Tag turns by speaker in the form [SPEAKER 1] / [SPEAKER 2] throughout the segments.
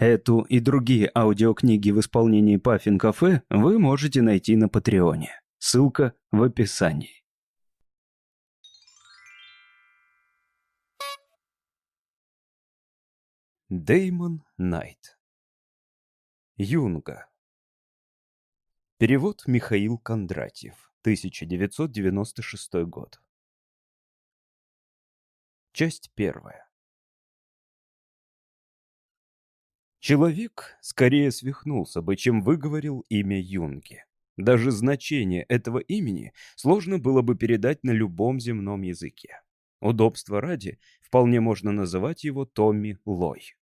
[SPEAKER 1] Эту и другие аудиокниги в исполнении Паффин Кафе вы можете найти на Патреоне. Ссылка в описании. Деймон Найт Юнга Перевод Михаил Кондратьев 1996 год Часть первая Человек скорее свихнулся бы, чем выговорил имя Юнги. Даже значение этого имени сложно было бы передать на любом земном языке. Удобства ради, вполне можно называть его Томми Лой.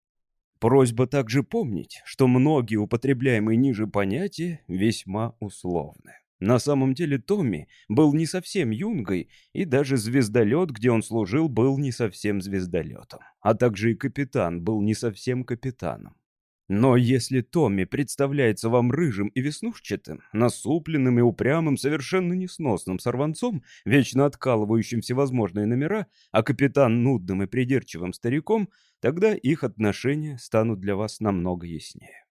[SPEAKER 1] Просьба также помнить, что многие употребляемые ниже понятия весьма условны. На самом деле Томми был не совсем юнгой, и даже звездолет, где он служил, был не совсем звездолетом. А также и капитан был не совсем капитаном. Но если Томми представляется вам рыжим и веснушчатым, насупленным и упрямым, совершенно несносным сорванцом, вечно откалывающим всевозможные номера, а капитан нудным и придирчивым стариком, тогда их отношения станут для вас намного яснее.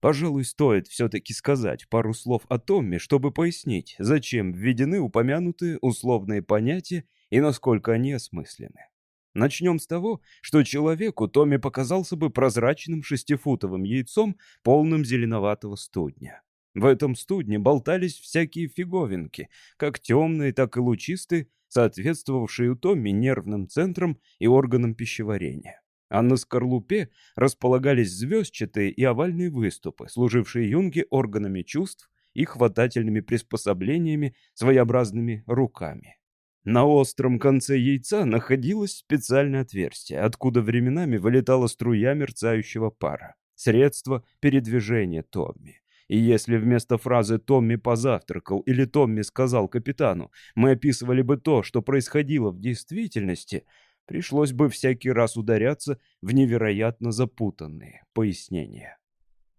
[SPEAKER 1] Пожалуй, стоит все-таки сказать пару слов о Томми, чтобы пояснить, зачем введены упомянутые условные понятия и насколько они осмысленны. Начнем с того, что человеку Томми показался бы прозрачным шестифутовым яйцом, полным зеленоватого студня. В этом студне болтались всякие фиговинки, как темные, так и лучистые, соответствовавшие у Томми нервным центрам и органам пищеварения. А на скорлупе располагались звездчатые и овальные выступы, служившие Юнге органами чувств и хватательными приспособлениями, своеобразными руками. На остром конце яйца находилось специальное отверстие, откуда временами вылетала струя мерцающего пара. Средство передвижения Томми. И если вместо фразы «Томми позавтракал» или «Томми сказал капитану» мы описывали бы то, что происходило в действительности, пришлось бы всякий раз ударяться в невероятно запутанные пояснения.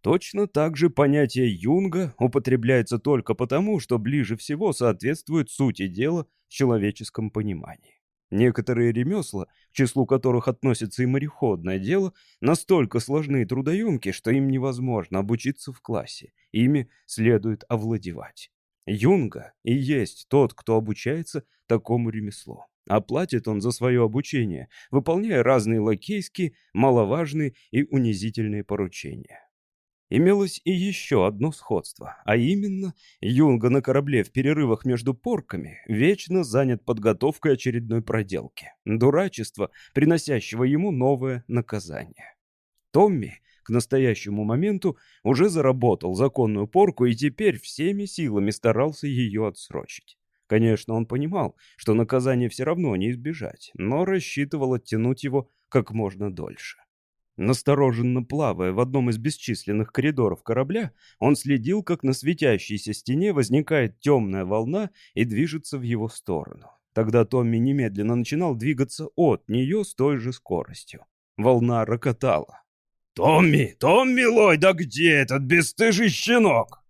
[SPEAKER 1] Точно так же понятие Юнга употребляется только потому, что ближе всего соответствует сути дела в человеческом понимании. Некоторые ремесла, к числу которых относится и мореходное дело, настолько сложны и трудоемки, что им невозможно обучиться в классе, ими следует овладевать. Юнга и есть тот, кто обучается такому ремеслу. А платит он за свое обучение, выполняя разные лакейские, маловажные и унизительные поручения. Имелось и еще одно сходство, а именно, Юнга на корабле в перерывах между порками вечно занят подготовкой очередной проделки, дурачества, приносящего ему новое наказание. Томми к настоящему моменту уже заработал законную порку и теперь всеми силами старался ее отсрочить. Конечно, он понимал, что наказание все равно не избежать, но рассчитывал оттянуть его как можно дольше. Настороженно плавая в одном из бесчисленных коридоров корабля, он следил, как на светящейся стене возникает темная волна и движется в его сторону. Тогда Томми немедленно начинал двигаться от нее с той же скоростью. Волна рокотала. «Томми! Томми Лой, да где этот бесстыжий щенок?»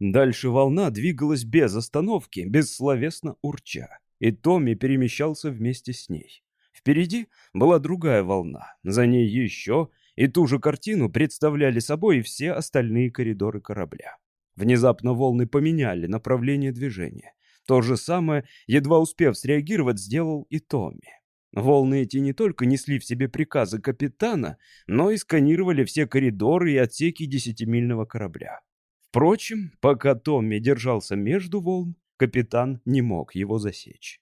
[SPEAKER 1] Дальше волна двигалась без остановки, бессловесно урча, и Томми перемещался вместе с ней. Впереди была другая волна, за ней еще, и ту же картину представляли собой все остальные коридоры корабля. Внезапно волны поменяли направление движения. То же самое, едва успев среагировать, сделал и Томми. Волны эти не только несли в себе приказы капитана, но и сканировали все коридоры и отсеки десятимильного корабля. Впрочем, пока Томми держался между волн, капитан не мог его засечь.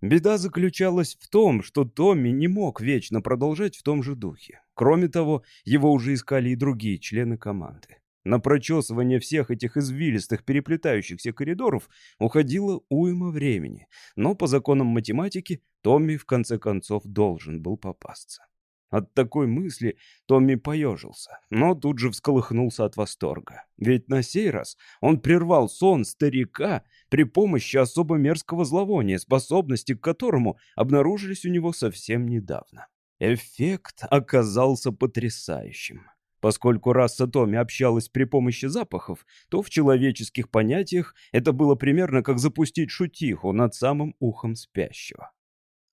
[SPEAKER 1] Беда заключалась в том, что Томми не мог вечно продолжать в том же духе. Кроме того, его уже искали и другие члены команды. На прочесывание всех этих извилистых переплетающихся коридоров уходило уйма времени, но по законам математики Томми в конце концов должен был попасться. От такой мысли Томми поежился, но тут же всколыхнулся от восторга. Ведь на сей раз он прервал сон старика при помощи особо мерзкого зловония, способности к которому обнаружились у него совсем недавно. Эффект оказался потрясающим. Поскольку раса Томми общалась при помощи запахов, то в человеческих понятиях это было примерно как запустить шутиху над самым ухом спящего.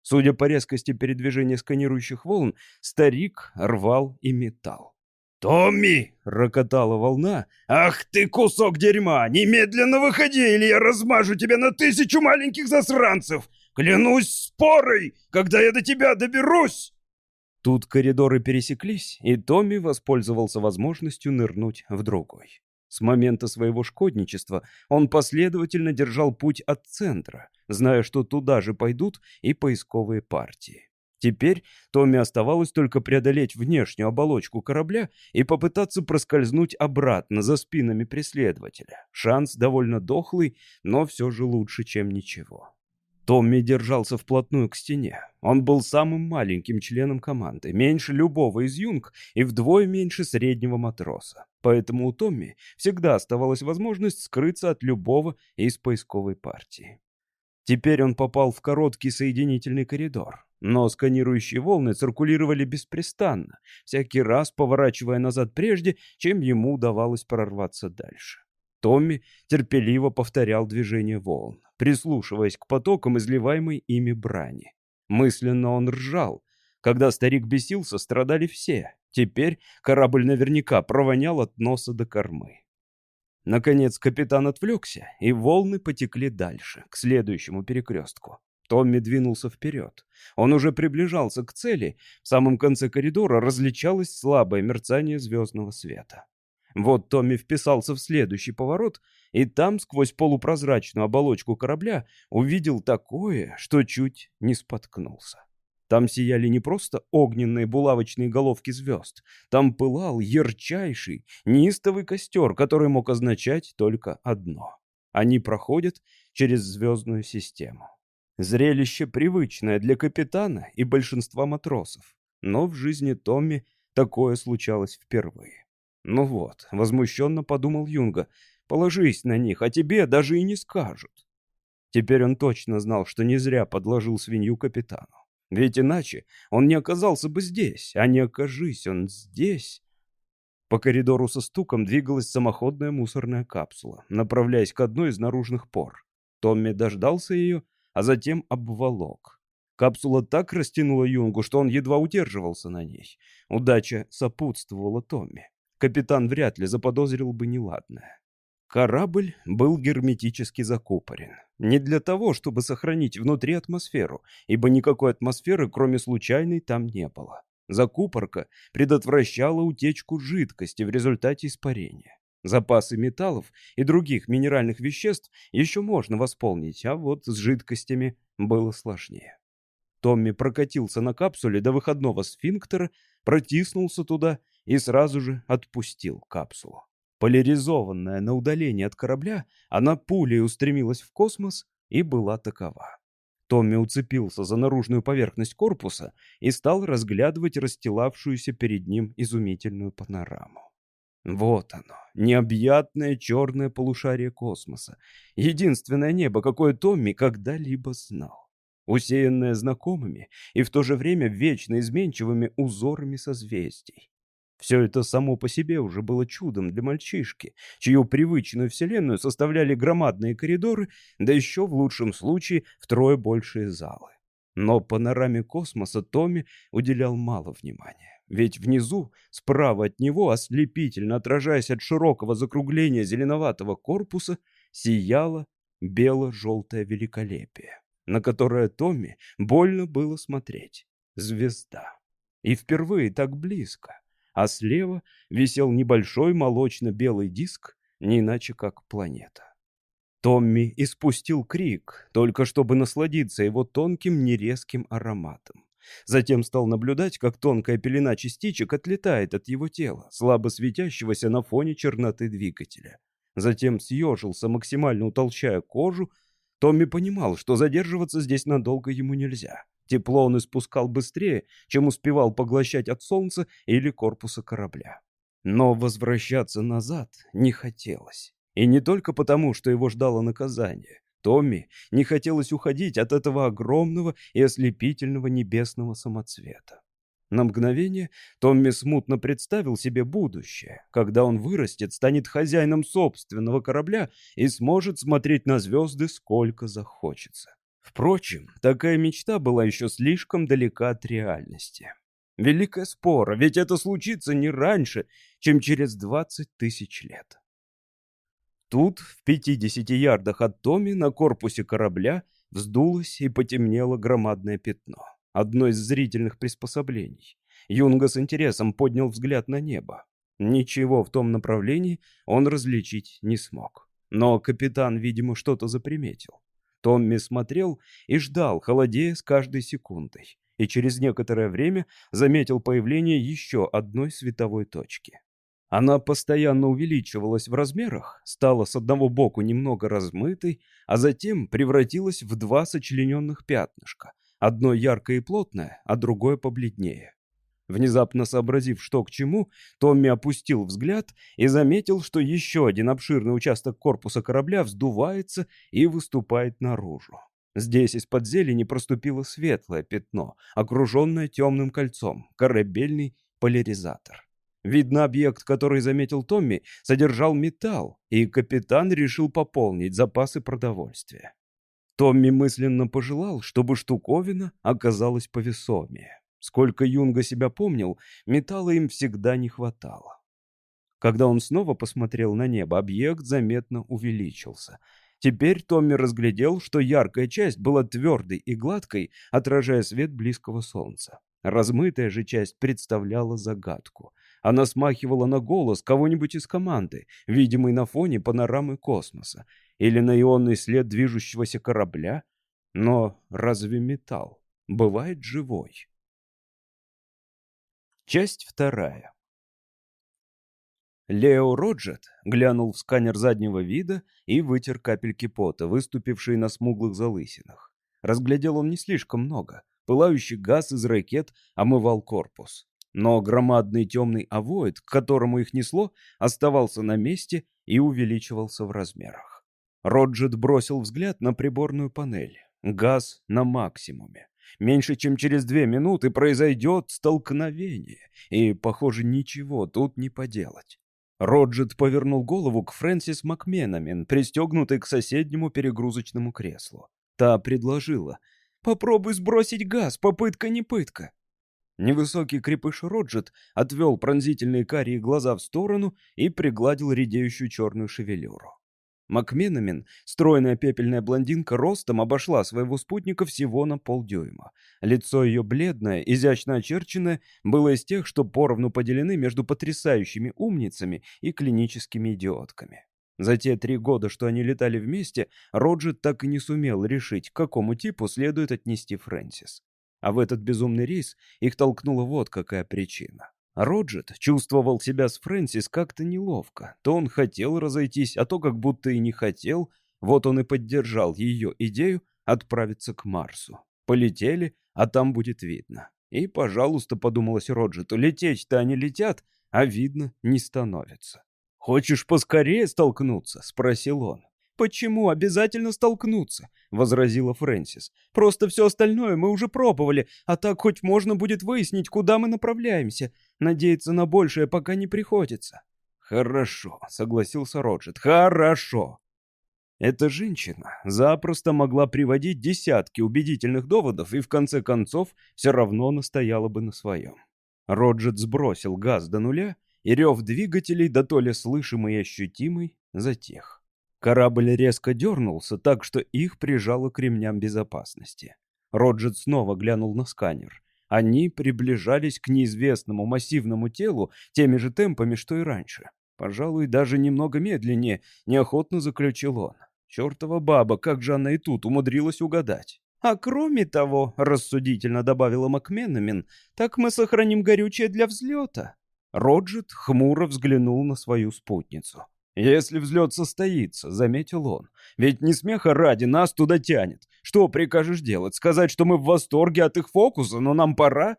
[SPEAKER 1] Судя по резкости передвижения сканирующих волн, старик рвал и металл. «Томми!» — рокотала волна. «Ах ты, кусок дерьма! Немедленно выходи, или я размажу тебя на тысячу маленьких засранцев! Клянусь спорой, когда я до тебя доберусь!» Тут коридоры пересеклись, и Томми воспользовался возможностью нырнуть в другой. С момента своего шкодничества он последовательно держал путь от центра, зная, что туда же пойдут и поисковые партии. Теперь Томми оставалось только преодолеть внешнюю оболочку корабля и попытаться проскользнуть обратно за спинами преследователя. Шанс довольно дохлый, но все же лучше, чем ничего. Томми держался вплотную к стене. Он был самым маленьким членом команды, меньше любого из юнг и вдвое меньше среднего матроса. Поэтому у Томми всегда оставалась возможность скрыться от любого из поисковой партии. Теперь он попал в короткий соединительный коридор. Но сканирующие волны циркулировали беспрестанно, всякий раз поворачивая назад прежде, чем ему удавалось прорваться дальше. Томми терпеливо повторял движение волн, прислушиваясь к потокам изливаемой ими брани. Мысленно он ржал. Когда старик бесился, страдали все. Теперь корабль наверняка провонял от носа до кормы. Наконец капитан отвлекся, и волны потекли дальше, к следующему перекрестку. Томми двинулся вперед. Он уже приближался к цели. В самом конце коридора различалось слабое мерцание звездного света. Вот Томми вписался в следующий поворот, и там, сквозь полупрозрачную оболочку корабля, увидел такое, что чуть не споткнулся. Там сияли не просто огненные булавочные головки звезд, там пылал ярчайший, неистовый костер, который мог означать только одно. Они проходят через звездную систему. Зрелище привычное для капитана и большинства матросов. Но в жизни Томми такое случалось впервые. Ну вот, возмущенно подумал Юнга, положись на них, а тебе даже и не скажут. Теперь он точно знал, что не зря подложил свинью капитану. Ведь иначе он не оказался бы здесь, а не окажись он здесь. По коридору со стуком двигалась самоходная мусорная капсула, направляясь к одной из наружных пор. Томми дождался ее а затем обволок. Капсула так растянула Юнгу, что он едва удерживался на ней. Удача сопутствовала Томми. Капитан вряд ли заподозрил бы неладное. Корабль был герметически закупорен. Не для того, чтобы сохранить внутри атмосферу, ибо никакой атмосферы, кроме случайной, там не было. Закупорка предотвращала утечку жидкости в результате испарения. Запасы металлов и других минеральных веществ еще можно восполнить, а вот с жидкостями было сложнее. Томми прокатился на капсуле до выходного сфинктера, протиснулся туда и сразу же отпустил капсулу. Поляризованная на удалении от корабля, она пулей устремилась в космос и была такова. Томми уцепился за наружную поверхность корпуса и стал разглядывать расстилавшуюся перед ним изумительную панораму. Вот оно, необъятное черное полушарие космоса. Единственное небо, какое Томми когда-либо знал. Усеянное знакомыми и в то же время вечно изменчивыми узорами созвездий. Все это само по себе уже было чудом для мальчишки, чью привычную вселенную составляли громадные коридоры, да еще в лучшем случае втрое большие залы. Но панораме космоса Томми уделял мало внимания. Ведь внизу, справа от него, ослепительно отражаясь от широкого закругления зеленоватого корпуса, сияло бело-желтое великолепие, на которое Томми больно было смотреть. Звезда. И впервые так близко. А слева висел небольшой молочно-белый диск, не иначе как планета. Томми испустил крик, только чтобы насладиться его тонким нерезким ароматом. Затем стал наблюдать, как тонкая пелена частичек отлетает от его тела, слабо светящегося на фоне черноты двигателя. Затем съежился, максимально утолщая кожу. Томми понимал, что задерживаться здесь надолго ему нельзя. Тепло он испускал быстрее, чем успевал поглощать от солнца или корпуса корабля. Но возвращаться назад не хотелось. И не только потому, что его ждало наказание. Томми не хотелось уходить от этого огромного и ослепительного небесного самоцвета. На мгновение Томми смутно представил себе будущее, когда он вырастет, станет хозяином собственного корабля и сможет смотреть на звезды сколько захочется. Впрочем, такая мечта была еще слишком далека от реальности. Великая спора, ведь это случится не раньше, чем через 20 тысяч лет. Тут, в 50 ярдах от Томи, на корпусе корабля вздулось и потемнело громадное пятно. Одно из зрительных приспособлений. Юнга с интересом поднял взгляд на небо. Ничего в том направлении он различить не смог. Но капитан, видимо, что-то заприметил. Томми смотрел и ждал, холодея с каждой секундой, и через некоторое время заметил появление еще одной световой точки. Она постоянно увеличивалась в размерах, стала с одного боку немного размытой, а затем превратилась в два сочлененных пятнышка, одно яркое и плотное, а другое побледнее. Внезапно сообразив, что к чему, Томми опустил взгляд и заметил, что еще один обширный участок корпуса корабля вздувается и выступает наружу. Здесь из-под зелени проступило светлое пятно, окруженное темным кольцом, корабельный поляризатор. Видно, объект, который заметил Томми, содержал металл, и капитан решил пополнить запасы продовольствия. Томми мысленно пожелал, чтобы штуковина оказалась повесомее. Сколько Юнга себя помнил, металла им всегда не хватало. Когда он снова посмотрел на небо, объект заметно увеличился. Теперь Томми разглядел, что яркая часть была твердой и гладкой, отражая свет близкого солнца. Размытая же часть представляла загадку. Она смахивала на голос кого-нибудь из команды, видимый на фоне панорамы космоса, или на ионный след движущегося корабля. Но разве металл бывает живой? Часть вторая. Лео Роджет глянул в сканер заднего вида и вытер капельки пота, выступившие на смуглых залысинах. Разглядел он не слишком много. Пылающий газ из ракет омывал корпус. Но громадный темный авоид, к которому их несло, оставался на месте и увеличивался в размерах. Роджет бросил взгляд на приборную панель. Газ на максимуме. Меньше чем через две минуты произойдет столкновение, и, похоже, ничего тут не поделать. Роджет повернул голову к Фрэнсис Макменамин, пристегнутой к соседнему перегрузочному креслу. Та предложила. «Попробуй сбросить газ, попытка не пытка». Невысокий крепыш Роджет отвел пронзительные карие глаза в сторону и пригладил редеющую черную шевелюру. Макменамин, стройная пепельная блондинка, ростом обошла своего спутника всего на полдюйма. Лицо ее бледное, изящно очерченное, было из тех, что поровну поделены между потрясающими умницами и клиническими идиотками. За те три года, что они летали вместе, Роджет так и не сумел решить, к какому типу следует отнести Фрэнсис. А в этот безумный рейс их толкнула вот какая причина. Роджет чувствовал себя с Фрэнсис как-то неловко. То он хотел разойтись, а то как будто и не хотел. Вот он и поддержал ее идею отправиться к Марсу. Полетели, а там будет видно. И, пожалуйста, подумалось Роджету, лететь-то они летят, а видно не становится. «Хочешь поскорее столкнуться?» — спросил он. «Почему обязательно столкнуться?» — возразила Фрэнсис. «Просто все остальное мы уже пробовали, а так хоть можно будет выяснить, куда мы направляемся. Надеяться на большее пока не приходится». «Хорошо», — согласился Роджет. «Хорошо». Эта женщина запросто могла приводить десятки убедительных доводов и в конце концов все равно настояла бы на своем. Роджет сбросил газ до нуля, и рев двигателей, да то ли слышимый и ощутимый, затих. Корабль резко дернулся так, что их прижало к ремням безопасности. Роджет снова глянул на сканер. Они приближались к неизвестному массивному телу теми же темпами, что и раньше. Пожалуй, даже немного медленнее, неохотно заключил он. Чертова баба, как же она и тут умудрилась угадать. «А кроме того», — рассудительно добавила Макменамин, «так мы сохраним горючее для взлета». Роджет хмуро взглянул на свою спутницу. «Если взлет состоится», — заметил он. «Ведь не смеха ради нас туда тянет. Что прикажешь делать? Сказать, что мы в восторге от их фокуса, но нам пора?»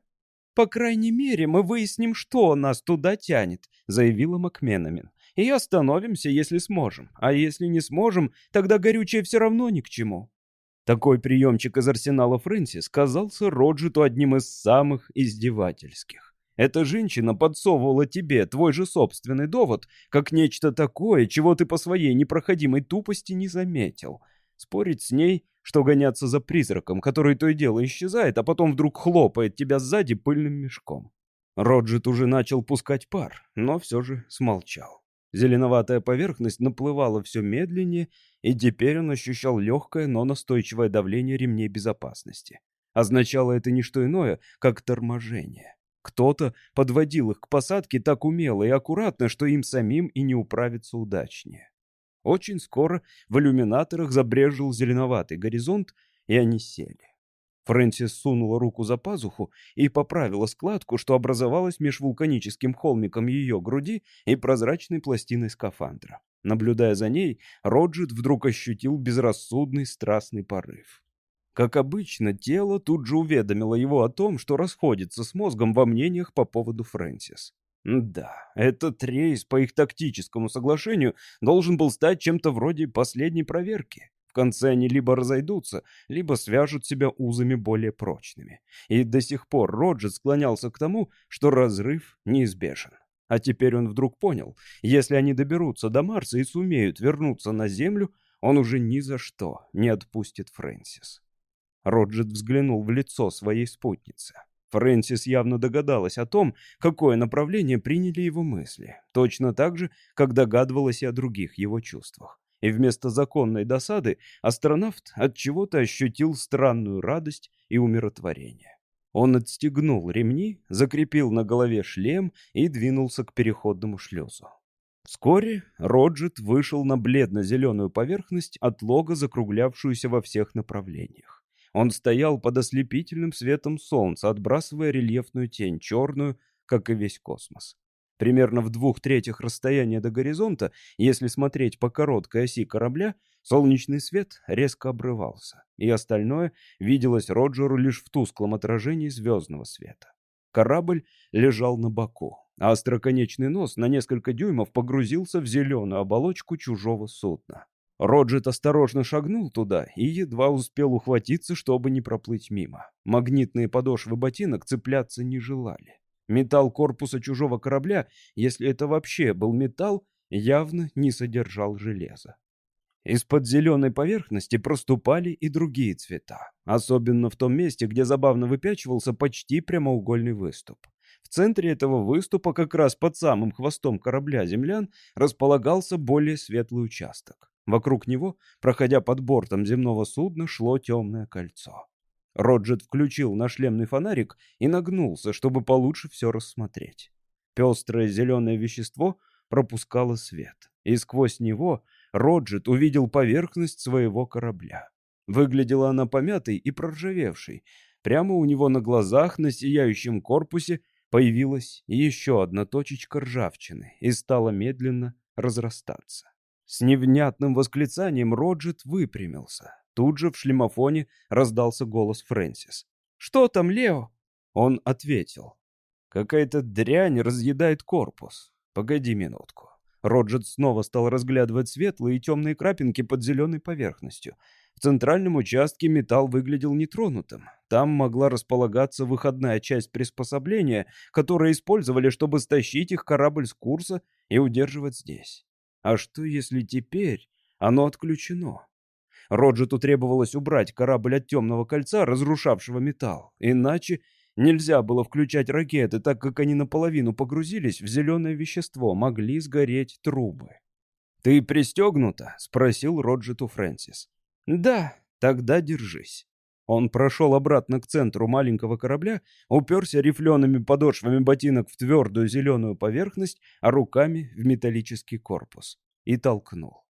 [SPEAKER 1] «По крайней мере, мы выясним, что нас туда тянет», — заявила Макменамин. «И остановимся, если сможем. А если не сможем, тогда горючее все равно ни к чему». Такой приемчик из арсенала Фрэнсис казался Роджету одним из самых издевательских. Эта женщина подсовывала тебе твой же собственный довод, как нечто такое, чего ты по своей непроходимой тупости не заметил. Спорить с ней, что гоняться за призраком, который то и дело исчезает, а потом вдруг хлопает тебя сзади пыльным мешком. Роджет уже начал пускать пар, но все же смолчал. Зеленоватая поверхность наплывала все медленнее, и теперь он ощущал легкое, но настойчивое давление ремней безопасности. Означало это не что иное, как торможение. Кто-то подводил их к посадке так умело и аккуратно, что им самим и не управиться удачнее. Очень скоро в иллюминаторах забрежил зеленоватый горизонт, и они сели. Фрэнсис сунула руку за пазуху и поправила складку, что образовалась меж вулканическим холмиком ее груди и прозрачной пластиной скафандра. Наблюдая за ней, Роджет вдруг ощутил безрассудный страстный порыв. Как обычно, тело тут же уведомило его о том, что расходится с мозгом во мнениях по поводу Фрэнсис. Да, этот рейс по их тактическому соглашению должен был стать чем-то вроде последней проверки. В конце они либо разойдутся, либо свяжут себя узами более прочными. И до сих пор Роджер склонялся к тому, что разрыв неизбежен. А теперь он вдруг понял, если они доберутся до Марса и сумеют вернуться на Землю, он уже ни за что не отпустит Фрэнсис. Роджет взглянул в лицо своей спутницы. Фрэнсис явно догадалась о том, какое направление приняли его мысли, точно так же, как догадывалась и о других его чувствах. И вместо законной досады астронавт от чего-то ощутил странную радость и умиротворение. Он отстегнул ремни, закрепил на голове шлем и двинулся к переходному шлюзу. Вскоре Роджет вышел на бледно-зеленую поверхность от лога, закруглявшуюся во всех направлениях. Он стоял под ослепительным светом солнца, отбрасывая рельефную тень, черную, как и весь космос. Примерно в двух третьих расстояния до горизонта, если смотреть по короткой оси корабля, солнечный свет резко обрывался, и остальное виделось Роджеру лишь в тусклом отражении звездного света. Корабль лежал на боку, а остроконечный нос на несколько дюймов погрузился в зеленую оболочку чужого судна. Роджет осторожно шагнул туда и едва успел ухватиться, чтобы не проплыть мимо. Магнитные подошвы ботинок цепляться не желали. Металл корпуса чужого корабля, если это вообще был металл, явно не содержал железа. Из-под зеленой поверхности проступали и другие цвета, особенно в том месте, где забавно выпячивался почти прямоугольный выступ. В центре этого выступа, как раз под самым хвостом корабля землян, располагался более светлый участок. Вокруг него, проходя под бортом земного судна, шло темное кольцо. Роджет включил нашлемный фонарик и нагнулся, чтобы получше все рассмотреть. Пестрое зеленое вещество пропускало свет, и сквозь него Роджет увидел поверхность своего корабля. Выглядела она помятой и проржавевшей. Прямо у него на глазах на сияющем корпусе появилась еще одна точечка ржавчины и стала медленно разрастаться. С невнятным восклицанием Роджет выпрямился. Тут же в шлемофоне раздался голос Фрэнсис. «Что там, Лео?» Он ответил. «Какая-то дрянь разъедает корпус. Погоди минутку». Роджет снова стал разглядывать светлые и темные крапинки под зеленой поверхностью. В центральном участке металл выглядел нетронутым. Там могла располагаться выходная часть приспособления, которое использовали, чтобы стащить их корабль с курса и удерживать здесь. А что, если теперь оно отключено? Роджету требовалось убрать корабль от темного кольца, разрушавшего металл. Иначе нельзя было включать ракеты, так как они наполовину погрузились в зеленое вещество, могли сгореть трубы. «Ты пристегнута?» — спросил Роджету Фрэнсис. «Да, тогда держись». Он прошел обратно к центру маленького корабля, уперся рифлеными подошвами ботинок в твердую зеленую поверхность, а руками в металлический корпус. И толкнул.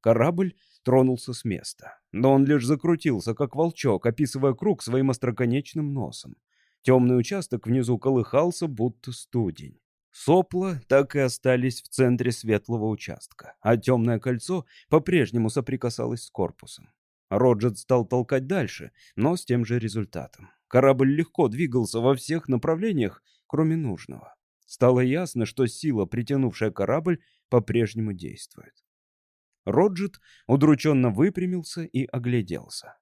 [SPEAKER 1] Корабль тронулся с места. Но он лишь закрутился, как волчок, описывая круг своим остроконечным носом. Темный участок внизу колыхался, будто студень. Сопла так и остались в центре светлого участка, а темное кольцо по-прежнему соприкасалось с корпусом. Роджет стал толкать дальше, но с тем же результатом. Корабль легко двигался во всех направлениях, кроме нужного. Стало ясно, что сила, притянувшая корабль, по-прежнему действует. Роджет удрученно выпрямился и огляделся.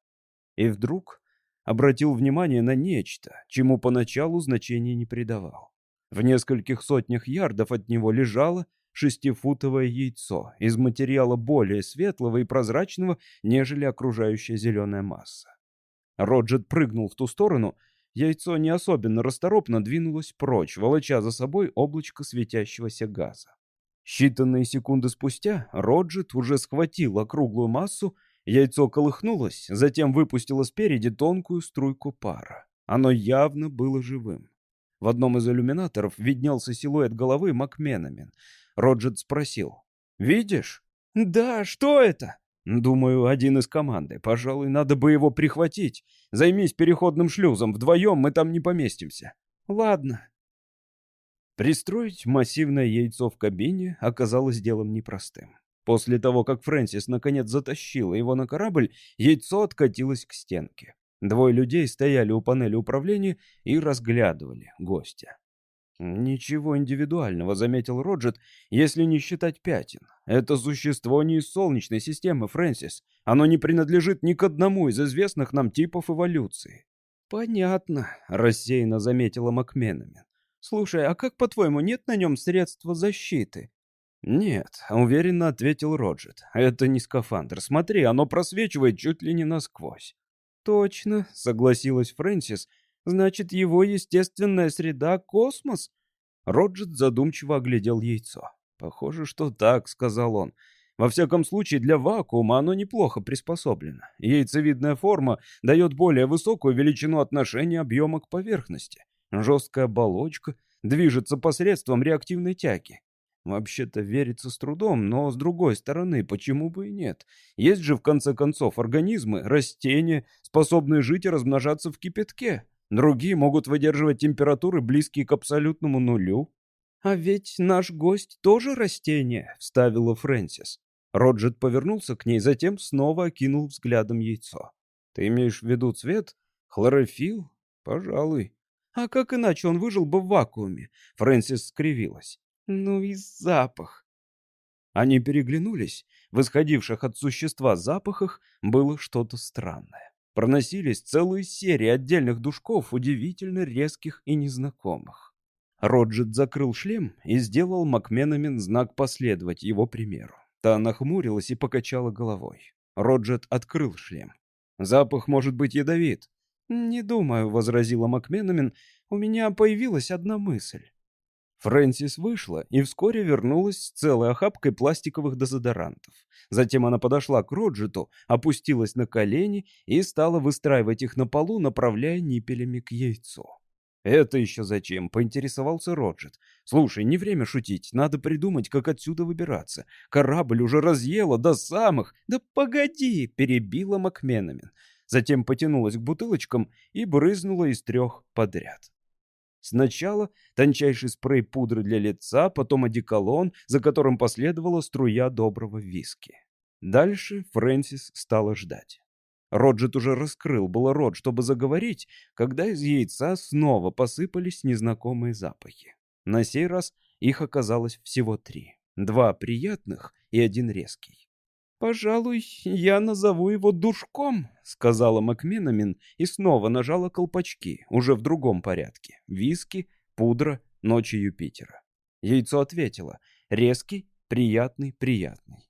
[SPEAKER 1] И вдруг обратил внимание на нечто, чему поначалу значения не придавал. В нескольких сотнях ярдов от него лежало шестифутовое яйцо из материала более светлого и прозрачного, нежели окружающая зеленая масса. Роджет прыгнул в ту сторону, яйцо не особенно расторопно двинулось прочь, волоча за собой облачко светящегося газа. Считанные секунды спустя Роджет уже схватил округлую массу, яйцо колыхнулось, затем выпустило спереди тонкую струйку пара. Оно явно было живым. В одном из иллюминаторов виднелся силуэт головы Макменамин. Роджет спросил. «Видишь?» «Да, что это?» «Думаю, один из команды. Пожалуй, надо бы его прихватить. Займись переходным шлюзом. Вдвоем мы там не поместимся». «Ладно». Пристроить массивное яйцо в кабине оказалось делом непростым. После того, как Фрэнсис наконец затащила его на корабль, яйцо откатилось к стенке. Двое людей стояли у панели управления и разглядывали гостя. «Ничего индивидуального», — заметил Роджет, — «если не считать пятен. Это существо не из Солнечной системы, Фрэнсис. Оно не принадлежит ни к одному из известных нам типов эволюции». «Понятно», — рассеянно заметила Макменами. «Слушай, а как, по-твоему, нет на нем средства защиты?» «Нет», — уверенно ответил Роджет. «Это не скафандр. Смотри, оно просвечивает чуть ли не насквозь». «Точно», — согласилась Фрэнсис. «Значит, его естественная среда — космос?» Роджет задумчиво оглядел яйцо. «Похоже, что так», — сказал он. «Во всяком случае, для вакуума оно неплохо приспособлено. Яйцевидная форма дает более высокую величину отношения объема к поверхности. Жесткая оболочка движется посредством реактивной тяги. Вообще-то верится с трудом, но с другой стороны, почему бы и нет? Есть же в конце концов организмы, растения, способные жить и размножаться в кипятке. Другие могут выдерживать температуры, близкие к абсолютному нулю. «А ведь наш гость тоже растение», — вставила Фрэнсис. Роджет повернулся к ней, затем снова окинул взглядом яйцо. «Ты имеешь в виду цвет? Хлорофилл? Пожалуй». «А как иначе он выжил бы в вакууме?» Фрэнсис скривилась. Ну и запах. Они переглянулись. В исходивших от существа запахах было что-то странное. Проносились целые серии отдельных душков, удивительно резких и незнакомых. Роджет закрыл шлем и сделал Макменамин знак последовать его примеру. Та нахмурилась и покачала головой. Роджет открыл шлем. «Запах может быть ядовит». «Не думаю», — возразила Макменамин. «У меня появилась одна мысль. Фрэнсис вышла и вскоре вернулась с целой охапкой пластиковых дезодорантов. Затем она подошла к Роджету, опустилась на колени и стала выстраивать их на полу, направляя ниппелями к яйцу. «Это еще зачем?» — поинтересовался Роджет. «Слушай, не время шутить, надо придумать, как отсюда выбираться. Корабль уже разъела до самых...» «Да погоди!» — перебила Макменамин. Затем потянулась к бутылочкам и брызнула из трех подряд. Сначала тончайший спрей пудры для лица, потом одеколон, за которым последовала струя доброго виски. Дальше Фрэнсис стала ждать. Роджет уже раскрыл было рот, чтобы заговорить, когда из яйца снова посыпались незнакомые запахи. На сей раз их оказалось всего три. Два приятных и один резкий. «Пожалуй, я назову его душком», — сказала Макменамин и снова нажала колпачки, уже в другом порядке. Виски, пудра, ночи Юпитера. Яйцо ответило. Резкий, приятный, приятный.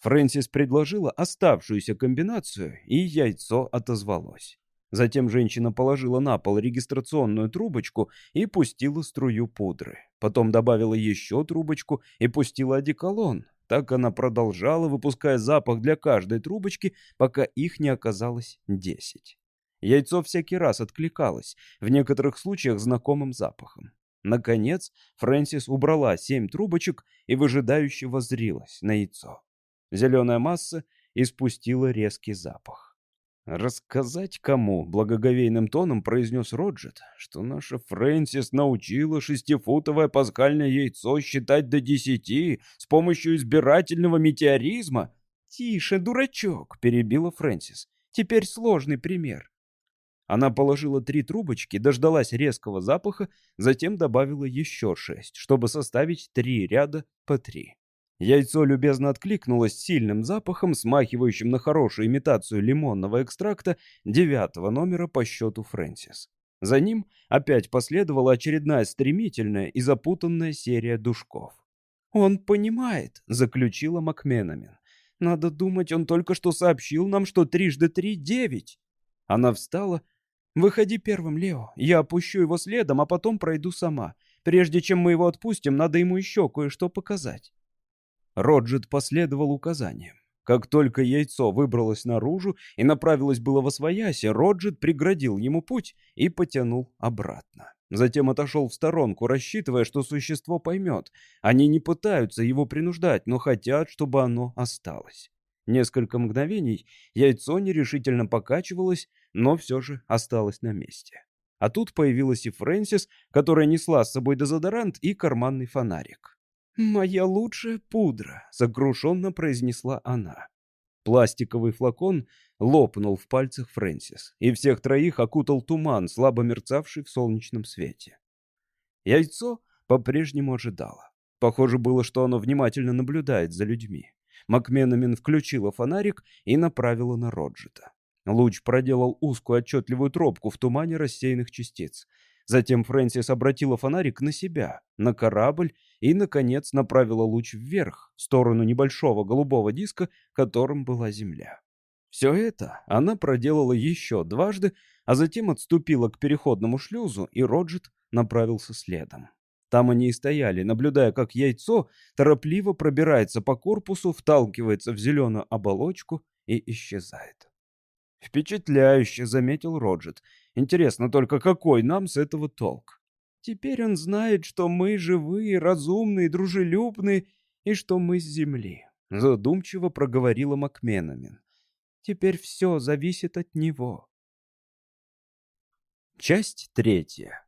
[SPEAKER 1] Фрэнсис предложила оставшуюся комбинацию, и яйцо отозвалось. Затем женщина положила на пол регистрационную трубочку и пустила струю пудры. Потом добавила еще трубочку и пустила одеколон, так она продолжала, выпуская запах для каждой трубочки, пока их не оказалось десять. Яйцо всякий раз откликалось, в некоторых случаях знакомым запахом. Наконец, Фрэнсис убрала семь трубочек и выжидающе воззрилась на яйцо. Зеленая масса испустила резкий запах. «Рассказать кому?» — благоговейным тоном произнес Роджет, что наша Фрэнсис научила шестифутовое паскальное яйцо считать до десяти с помощью избирательного метеоризма. «Тише, дурачок!» — перебила Фрэнсис. «Теперь сложный пример». Она положила три трубочки, дождалась резкого запаха, затем добавила еще шесть, чтобы составить три ряда по три. Яйцо любезно откликнулось сильным запахом, смахивающим на хорошую имитацию лимонного экстракта девятого номера по счету Фрэнсис. За ним опять последовала очередная стремительная и запутанная серия душков. «Он понимает», — заключила Макменамин. «Надо думать, он только что сообщил нам, что трижды три — девять». Она встала. «Выходи первым, Лео. Я опущу его следом, а потом пройду сама. Прежде чем мы его отпустим, надо ему еще кое-что показать». Роджет последовал указаниям. Как только яйцо выбралось наружу и направилось было во свояси, Роджет преградил ему путь и потянул обратно. Затем отошел в сторонку, рассчитывая, что существо поймет. Они не пытаются его принуждать, но хотят, чтобы оно осталось. Несколько мгновений яйцо нерешительно покачивалось, но все же осталось на месте. А тут появилась и Фрэнсис, которая несла с собой дезодорант и карманный фонарик. «Моя лучшая пудра», — сокрушенно произнесла она. Пластиковый флакон лопнул в пальцах Фрэнсис, и всех троих окутал туман, слабо мерцавший в солнечном свете. Яйцо по-прежнему ожидало. Похоже было, что оно внимательно наблюдает за людьми. Макменамин включила фонарик и направила на Роджета. Луч проделал узкую отчетливую тропку в тумане рассеянных частиц. Затем Фрэнсис обратила фонарик на себя, на корабль и, наконец, направила луч вверх, в сторону небольшого голубого диска, которым была Земля. Все это она проделала еще дважды, а затем отступила к переходному шлюзу, и Роджет направился следом. Там они и стояли, наблюдая, как яйцо торопливо пробирается по корпусу, вталкивается в зеленую оболочку и исчезает. «Впечатляюще», — заметил Роджет. «Интересно только, какой нам с этого толк? Теперь он знает, что мы живые, разумные, дружелюбные и что мы с земли», — задумчиво проговорила Макменамин. «Теперь все зависит от него». Часть третья.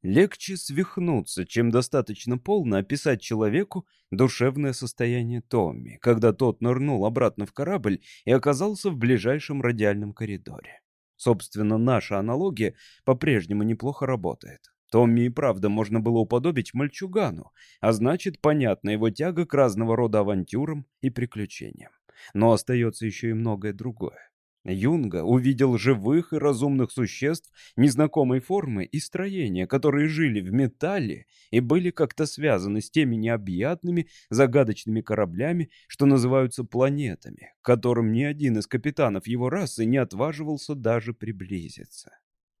[SPEAKER 1] Легче свихнуться, чем достаточно полно описать человеку душевное состояние Томми, когда тот нырнул обратно в корабль и оказался в ближайшем радиальном коридоре. Собственно, наша аналогия по-прежнему неплохо работает. Томми и правда можно было уподобить мальчугану, а значит, понятна его тяга к разного рода авантюрам и приключениям. Но остается еще и многое другое. Юнга увидел живых и разумных существ незнакомой формы и строения, которые жили в металле и были как-то связаны с теми необъятными загадочными кораблями, что называются планетами, к которым ни один из капитанов его расы не отваживался даже приблизиться.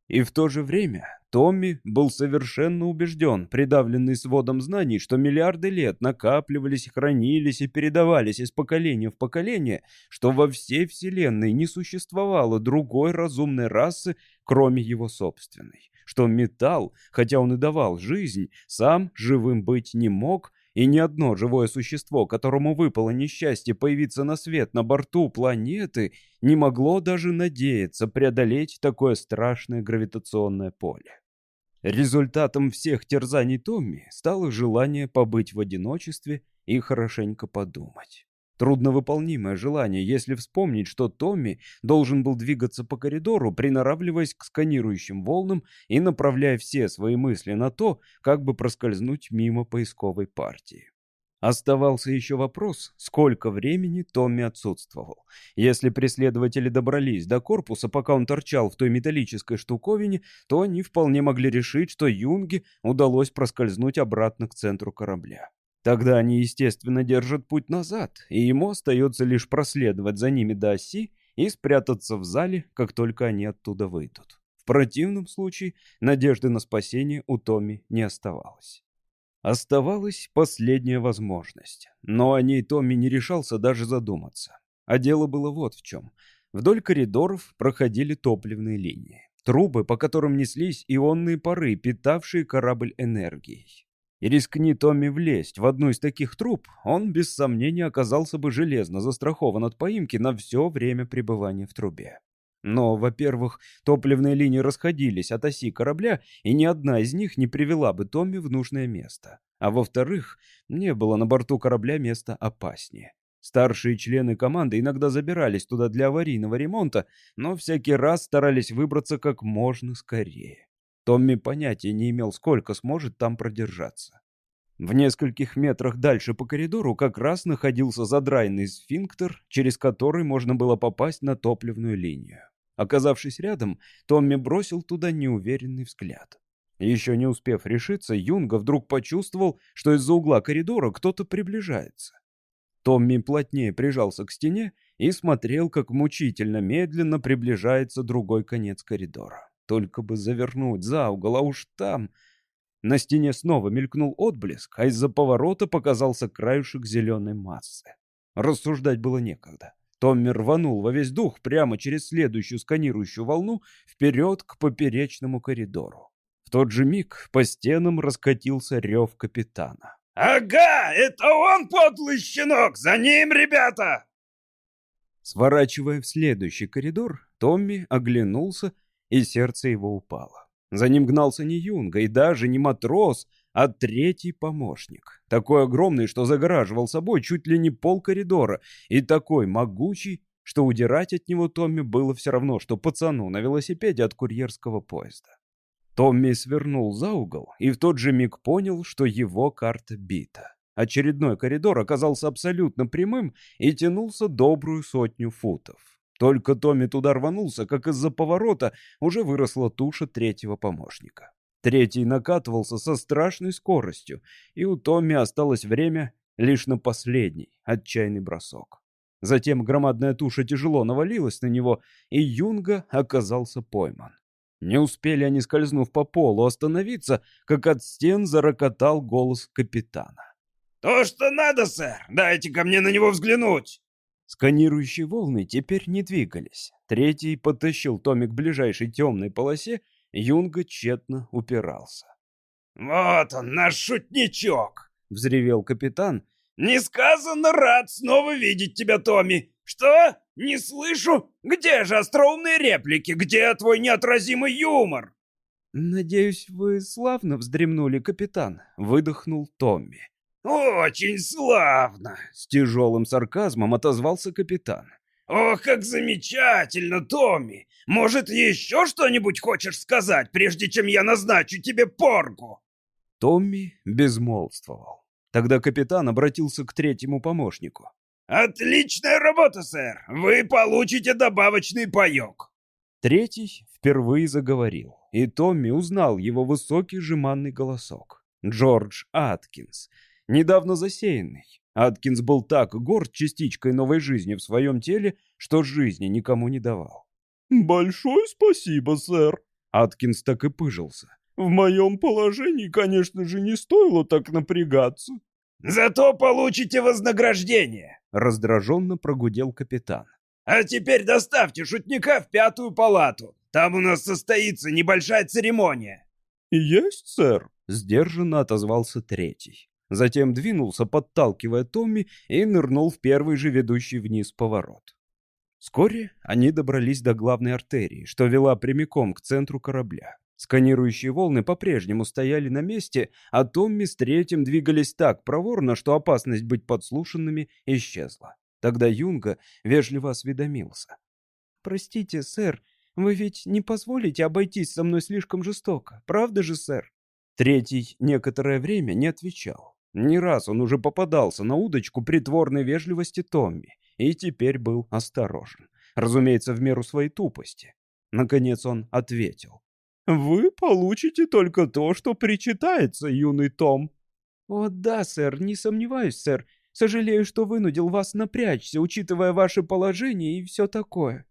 [SPEAKER 1] И в то же время Томми был совершенно убежден, придавленный сводом знаний, что миллиарды лет накапливались, хранились и передавались из поколения в поколение, что во всей Вселенной не существовало другой разумной расы, кроме его собственной, что металл, хотя он и давал жизнь, сам живым быть не мог, и ни одно живое существо, которому выпало несчастье появиться на свет на борту планеты, не могло даже надеяться преодолеть такое страшное гравитационное поле. Результатом всех терзаний Томми стало желание побыть в одиночестве и хорошенько подумать. Трудновыполнимое желание, если вспомнить, что Томми должен был двигаться по коридору, приноравливаясь к сканирующим волнам и направляя все свои мысли на то, как бы проскользнуть мимо поисковой партии. Оставался еще вопрос, сколько времени Томми отсутствовал. Если преследователи добрались до корпуса, пока он торчал в той металлической штуковине, то они вполне могли решить, что Юнге удалось проскользнуть обратно к центру корабля. Тогда они, естественно, держат путь назад, и ему остается лишь проследовать за ними до оси и спрятаться в зале, как только они оттуда выйдут. В противном случае надежды на спасение у Томми не оставалось. Оставалась последняя возможность, но о ней Томми не решался даже задуматься. А дело было вот в чем. Вдоль коридоров проходили топливные линии. Трубы, по которым неслись ионные пары, питавшие корабль энергией. И рискни Томми влезть в одну из таких труб, он без сомнения оказался бы железно застрахован от поимки на все время пребывания в трубе. Но, во-первых, топливные линии расходились от оси корабля, и ни одна из них не привела бы Томми в нужное место. А во-вторых, не было на борту корабля места опаснее. Старшие члены команды иногда забирались туда для аварийного ремонта, но всякий раз старались выбраться как можно скорее. Томми понятия не имел, сколько сможет там продержаться. В нескольких метрах дальше по коридору как раз находился задрайный сфинктер, через который можно было попасть на топливную линию. Оказавшись рядом, Томми бросил туда неуверенный взгляд. Еще не успев решиться, Юнга вдруг почувствовал, что из-за угла коридора кто-то приближается. Томми плотнее прижался к стене и смотрел, как мучительно медленно приближается другой конец коридора. Только бы завернуть за угол, а уж там... На стене снова мелькнул отблеск, а из-за поворота показался краешек зеленой массы. Рассуждать было некогда. Томми рванул во весь дух прямо через следующую сканирующую волну вперед к поперечному коридору. В тот же миг по стенам раскатился рев капитана.
[SPEAKER 2] «Ага, это он, подлый щенок! За ним, ребята!»
[SPEAKER 1] Сворачивая в следующий коридор, Томми оглянулся, и сердце его упало. За ним гнался не Юнга и даже не матрос, а третий помощник. Такой огромный, что загораживал собой чуть ли не пол коридора, и такой могучий, что удирать от него Томми было все равно, что пацану на велосипеде от курьерского поезда. Томми свернул за угол и в тот же миг понял, что его карта бита. Очередной коридор оказался абсолютно прямым и тянулся добрую сотню футов. Только Томми туда рванулся, как из-за поворота уже выросла туша третьего помощника. Третий накатывался со страшной скоростью, и у Томми осталось время лишь на последний отчаянный бросок. Затем громадная туша тяжело навалилась на него, и Юнга оказался пойман. Не успели они, скользнув по полу, остановиться, как от стен зарокотал голос капитана.
[SPEAKER 2] «То, что надо, сэр! Дайте ко мне на него взглянуть!»
[SPEAKER 1] Сканирующие волны теперь не двигались. Третий потащил Томик к ближайшей темной полосе, Юнга тщетно упирался.
[SPEAKER 2] «Вот он, наш шутничок!» — взревел капитан. «Несказанно рад снова видеть тебя, Томми! Что? Не слышу? Где же остроумные реплики? Где твой неотразимый юмор?»
[SPEAKER 1] «Надеюсь, вы славно вздремнули, капитан», — выдохнул Томми.
[SPEAKER 2] «Очень славно!» — с тяжелым сарказмом отозвался капитан. «Ох, как замечательно, Томми! Может, еще что-нибудь хочешь сказать, прежде чем я назначу тебе порку?»
[SPEAKER 1] Томми безмолвствовал. Тогда капитан обратился к третьему помощнику.
[SPEAKER 2] «Отличная работа, сэр! Вы получите добавочный паёк!»
[SPEAKER 1] Третий впервые заговорил, и Томми узнал его высокий жеманный голосок. Джордж Аткинс, недавно засеянный. Аткинс был так горд частичкой новой жизни в своем теле, что жизни никому не давал.
[SPEAKER 3] «Большое спасибо, сэр!»
[SPEAKER 1] Аткинс так и пыжился.
[SPEAKER 3] «В моем положении, конечно же, не стоило так напрягаться».
[SPEAKER 2] «Зато получите вознаграждение!»
[SPEAKER 1] — раздраженно прогудел капитан.
[SPEAKER 2] «А теперь доставьте шутника в пятую палату. Там у нас состоится небольшая церемония».
[SPEAKER 3] «Есть, сэр», —
[SPEAKER 1] сдержанно отозвался третий. Затем двинулся, подталкивая Томми, и нырнул в первый же ведущий вниз поворот. Вскоре они добрались до главной артерии, что вела прямиком к центру корабля. Сканирующие волны по-прежнему стояли на месте, а Томми с третьим двигались так проворно, что опасность быть подслушанными исчезла. Тогда Юнга вежливо осведомился. «Простите, сэр, вы ведь не позволите обойтись со мной слишком жестоко, правда же, сэр?» Третий некоторое время не отвечал. Не раз он уже попадался на удочку притворной вежливости Томми и теперь был осторожен. Разумеется, в меру своей тупости. Наконец он ответил.
[SPEAKER 3] «Вы получите только то, что причитается, юный Том».
[SPEAKER 1] «О да, сэр, не сомневаюсь, сэр. Сожалею, что вынудил вас напрячься, учитывая ваше положение и все такое».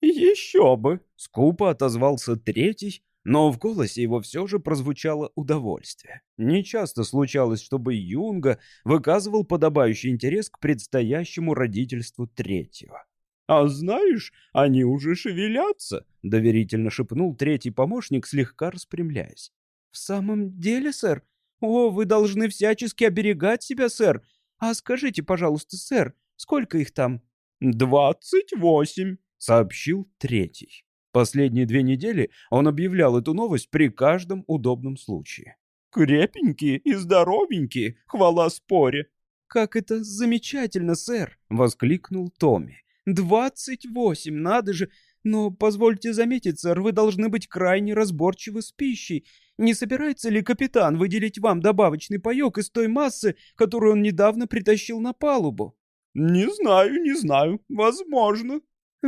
[SPEAKER 3] «Еще бы!»
[SPEAKER 1] — скупо отозвался третий, но в голосе его все же прозвучало удовольствие. Нечасто случалось, чтобы Юнга выказывал подобающий интерес к предстоящему родительству третьего.
[SPEAKER 3] «А знаешь, они уже шевелятся», —
[SPEAKER 1] доверительно шепнул третий помощник, слегка распрямляясь. «В самом деле, сэр? О, вы должны всячески оберегать себя, сэр. А скажите, пожалуйста, сэр, сколько их там?»
[SPEAKER 3] «Двадцать восемь», —
[SPEAKER 1] сообщил третий. Последние две недели он объявлял эту новость при каждом удобном случае.
[SPEAKER 3] «Крепенькие и здоровенькие, хвала споре!»
[SPEAKER 1] «Как это замечательно, сэр!» — воскликнул Томми. «Двадцать восемь, надо же! Но, позвольте заметить, сэр, вы должны быть крайне разборчивы с пищей. Не собирается ли капитан выделить вам добавочный паёк из той массы, которую он недавно притащил на палубу?»
[SPEAKER 3] «Не знаю, не знаю. Возможно».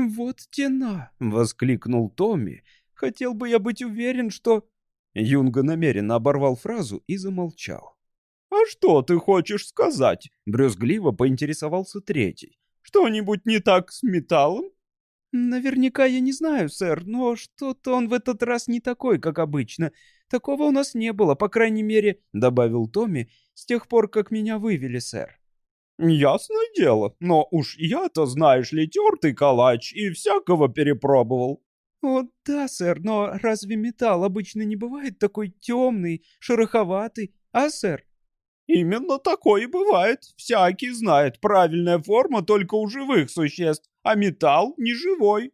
[SPEAKER 1] «Вот тена!» — воскликнул Томми. «Хотел бы я быть уверен, что...» Юнга намеренно оборвал фразу и замолчал.
[SPEAKER 3] «А что ты хочешь сказать?»
[SPEAKER 1] — брюзгливо поинтересовался третий.
[SPEAKER 3] «Что-нибудь не так с металлом?»
[SPEAKER 4] «Наверняка я не знаю, сэр, но что-то он в этот раз не такой, как обычно. Такого у нас не было, по крайней мере», — добавил Томми, — «с тех пор, как меня вывели, сэр».
[SPEAKER 3] «Ясное дело, но уж я-то, знаешь ли, тертый калач и всякого перепробовал».
[SPEAKER 4] «О, да, сэр, но разве металл обычно не бывает такой темный, шероховатый, а, сэр?»
[SPEAKER 3] «Именно такое и бывает. Всякий знает, правильная форма только у живых существ, а металл не живой».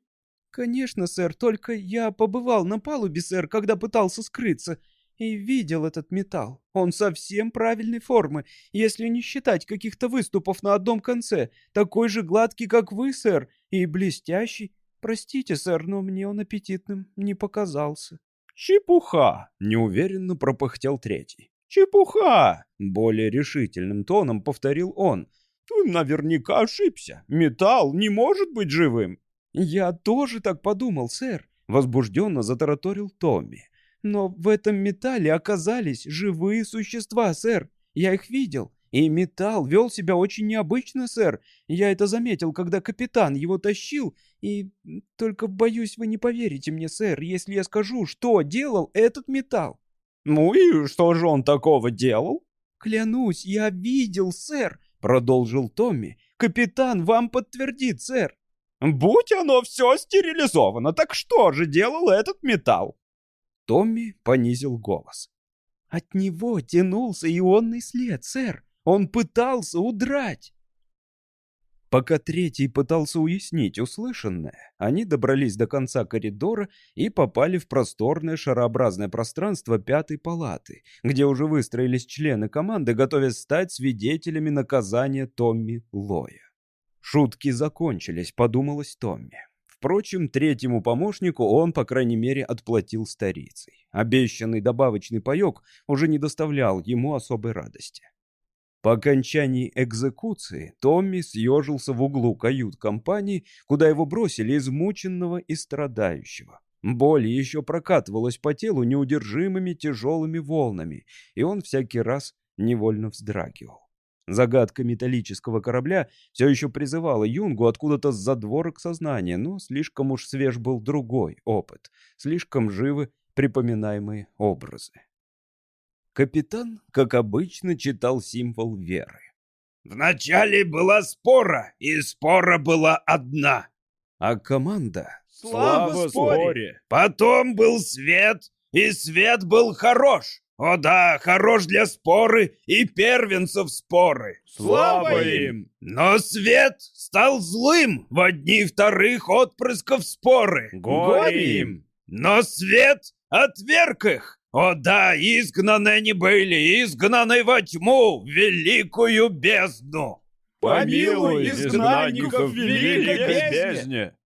[SPEAKER 4] «Конечно, сэр, только я побывал на палубе, сэр, когда пытался скрыться, и видел этот металл. Он совсем правильной формы, если не считать каких-то выступов на одном конце, такой же гладкий, как вы, сэр, и блестящий. Простите, сэр, но мне он аппетитным не показался».
[SPEAKER 3] «Чепуха!»
[SPEAKER 1] — неуверенно пропыхтел третий.
[SPEAKER 3] «Чепуха!»
[SPEAKER 1] — более решительным тоном повторил он.
[SPEAKER 3] «Ты наверняка ошибся. Металл не может быть живым».
[SPEAKER 4] «Я тоже так подумал, сэр», — возбужденно затараторил Томми. «Но в этом металле оказались живые существа, сэр. Я их видел. И металл вел себя очень необычно, сэр. Я это заметил, когда капитан его тащил. И только боюсь, вы не поверите мне, сэр, если я скажу, что делал этот металл.
[SPEAKER 3] «Ну и что же он такого делал?»
[SPEAKER 4] «Клянусь, я видел, сэр», — продолжил Томми. «Капитан вам подтвердит, сэр».
[SPEAKER 3] «Будь оно все стерилизовано, так что же делал этот металл?»
[SPEAKER 1] Томми понизил голос.
[SPEAKER 4] «От него тянулся ионный след, сэр. Он пытался удрать».
[SPEAKER 1] Пока третий пытался уяснить услышанное, они добрались до конца коридора и попали в просторное шарообразное пространство пятой палаты, где уже выстроились члены команды, готовясь стать свидетелями наказания Томми Лоя. Шутки закончились, подумалось Томми. Впрочем, третьему помощнику он, по крайней мере, отплатил старицей. Обещанный добавочный паёк уже не доставлял ему особой радости. По окончании экзекуции Томми съежился в углу кают-компании, куда его бросили измученного и страдающего. Боль еще прокатывалась по телу неудержимыми тяжелыми волнами, и он всякий раз невольно вздрагивал. Загадка металлического корабля все еще призывала Юнгу откуда-то с задворок сознания, но слишком уж свеж был другой опыт, слишком живы припоминаемые образы. Капитан, как обычно, читал символ веры.
[SPEAKER 2] «Вначале была спора, и спора была одна».
[SPEAKER 1] А команда...
[SPEAKER 3] «Слава споре!»
[SPEAKER 2] «Потом был свет, и свет был хорош. О да, хорош для споры и первенцев споры.
[SPEAKER 3] Слава им!
[SPEAKER 2] Но свет стал злым в одни вторых отпрысков споры.
[SPEAKER 3] Горе им!
[SPEAKER 2] Но свет отверг их. О да, изгнаны они были, изгнаны во тьму, в великую бездну.
[SPEAKER 3] Помилуй изгнанников в великой бездне.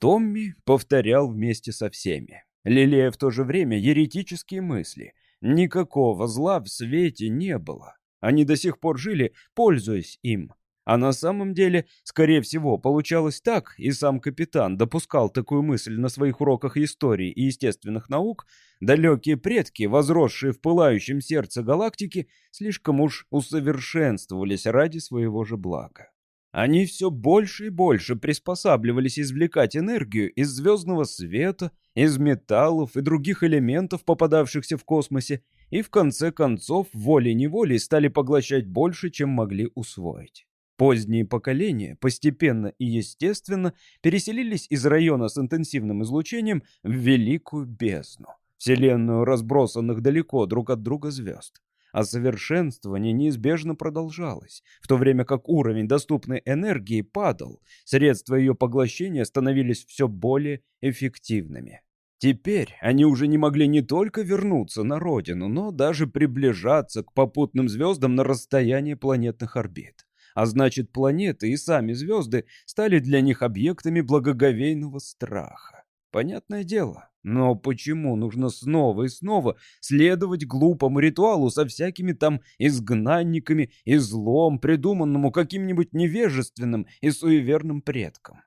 [SPEAKER 1] Томми повторял вместе со всеми, лелея в то же время еретические мысли. Никакого зла в свете не было. Они до сих пор жили, пользуясь им. А на самом деле, скорее всего, получалось так, и сам капитан допускал такую мысль на своих уроках истории и естественных наук, далекие предки, возросшие в пылающем сердце галактики, слишком уж усовершенствовались ради своего же блага. Они все больше и больше приспосабливались извлекать энергию из звездного света, из металлов и других элементов, попадавшихся в космосе, и в конце концов волей-неволей стали поглощать больше, чем могли усвоить. Поздние поколения постепенно и естественно переселились из района с интенсивным излучением в великую бездну, вселенную разбросанных далеко друг от друга звезд. А совершенствование неизбежно продолжалось, в то время как уровень доступной энергии падал, средства ее поглощения становились все более эффективными. Теперь они уже не могли не только вернуться на родину, но даже приближаться к попутным звездам на расстояние планетных орбит. А значит, планеты и сами звезды стали для них объектами благоговейного страха. Понятное дело. Но почему нужно снова и снова следовать глупому ритуалу со всякими там изгнанниками и злом, придуманному каким-нибудь невежественным и суеверным предком?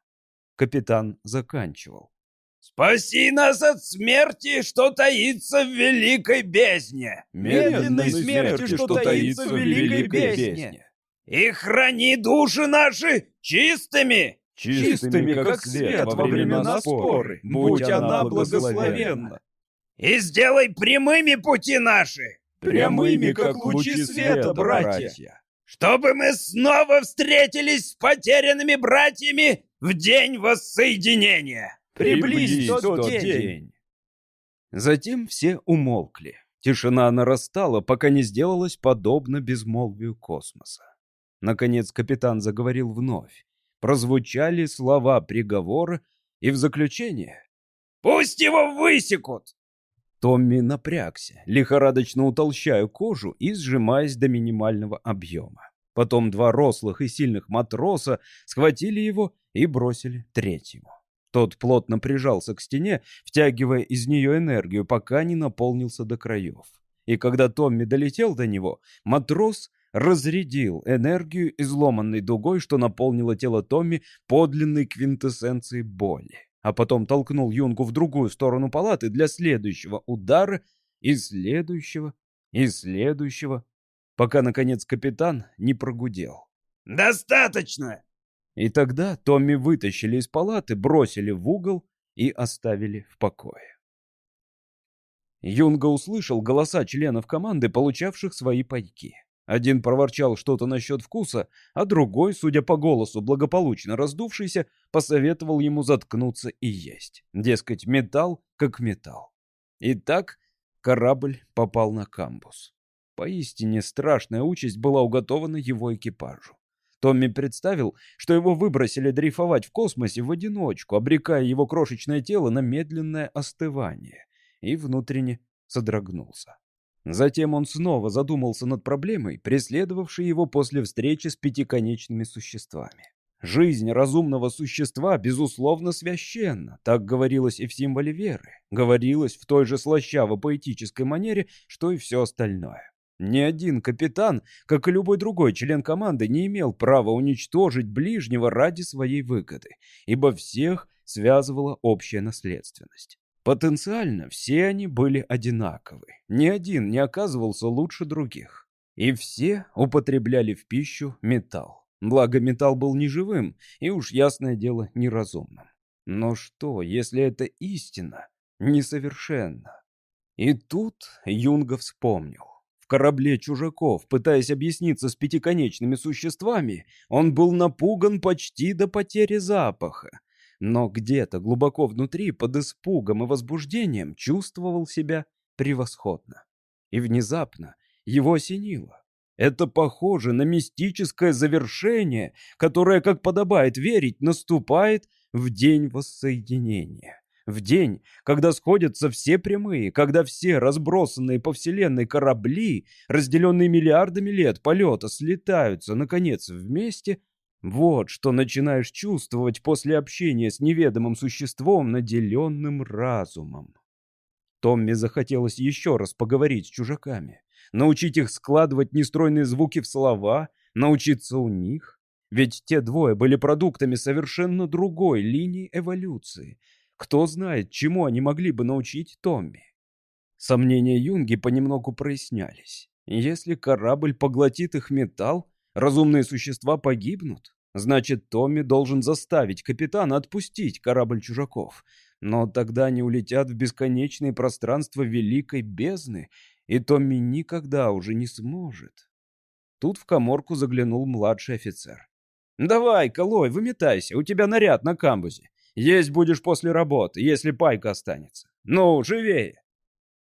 [SPEAKER 1] Капитан заканчивал.
[SPEAKER 2] Спаси нас от смерти, что таится в великой бездне.
[SPEAKER 3] Медленной смерти, что таится в великой бездне.
[SPEAKER 2] И храни души наши чистыми.
[SPEAKER 3] Чистыми, как свет во времена споры, будь она благословенна.
[SPEAKER 2] И сделай прямыми пути наши.
[SPEAKER 3] Прямыми, как лучи света, братья.
[SPEAKER 2] Чтобы мы снова встретились с потерянными братьями в день воссоединения.
[SPEAKER 3] Приблизь тот день.
[SPEAKER 1] Затем все умолкли. Тишина нарастала, пока не сделалась подобно безмолвию космоса. Наконец капитан заговорил вновь. Прозвучали слова приговора, и в заключение...
[SPEAKER 2] «Пусть его высекут!»
[SPEAKER 1] Томми напрягся, лихорадочно утолщая кожу и сжимаясь до минимального объема. Потом два рослых и сильных матроса схватили его и бросили третьему. Тот плотно прижался к стене, втягивая из нее энергию, пока не наполнился до краев. И когда Томми долетел до него, матрос разрядил энергию изломанной дугой, что наполнило тело Томми подлинной квинтэссенцией боли а потом толкнул Юнгу в другую сторону палаты для следующего удара и следующего, и следующего, пока, наконец, капитан не прогудел.
[SPEAKER 2] «Достаточно!»
[SPEAKER 1] И тогда Томми вытащили из палаты, бросили в угол и оставили в покое. Юнга услышал голоса членов команды, получавших свои пайки. Один проворчал что-то насчет вкуса, а другой, судя по голосу, благополучно раздувшийся, посоветовал ему заткнуться и есть. Дескать, металл как металл. Итак, корабль попал на камбус. Поистине страшная участь была уготована его экипажу. Томми представил, что его выбросили дрейфовать в космосе в одиночку, обрекая его крошечное тело на медленное остывание, и внутренне содрогнулся. Затем он снова задумался над проблемой, преследовавшей его после встречи с пятиконечными существами. Жизнь разумного существа, безусловно, священна, так говорилось и в символе веры. Говорилось в той же слащаво-поэтической манере, что и все остальное. Ни один капитан, как и любой другой член команды, не имел права уничтожить ближнего ради своей выгоды, ибо всех связывала общая наследственность. Потенциально все они были одинаковы. Ни один не оказывался лучше других. И все употребляли в пищу металл. Благо металл был неживым и уж ясное дело неразумным. Но что, если это истина несовершенна? И тут Юнга вспомнил. В корабле чужаков, пытаясь объясниться с пятиконечными существами, он был напуган почти до потери запаха, но где-то глубоко внутри, под испугом и возбуждением, чувствовал себя превосходно. И внезапно его осенило. Это похоже на мистическое завершение, которое, как подобает верить, наступает в день воссоединения. В день, когда сходятся все прямые, когда все разбросанные по вселенной корабли, разделенные миллиардами лет полета, слетаются, наконец, вместе вот что начинаешь чувствовать после общения с неведомым существом, наделенным разумом. Томми захотелось еще раз поговорить с чужаками, научить их складывать нестройные звуки в слова, научиться у них. Ведь те двое были продуктами совершенно другой линии эволюции. Кто знает, чему они могли бы научить Томми. Сомнения Юнги понемногу прояснялись. Если корабль поглотит их металл, Разумные существа погибнут. Значит, Томми должен заставить капитана отпустить корабль чужаков. Но тогда они улетят в бесконечные пространства великой бездны, и Томми никогда уже не сможет. Тут в коморку заглянул младший офицер. «Давай, Колой, выметайся, у тебя наряд на камбузе. Есть будешь после работы, если пайка останется. Ну, живее!»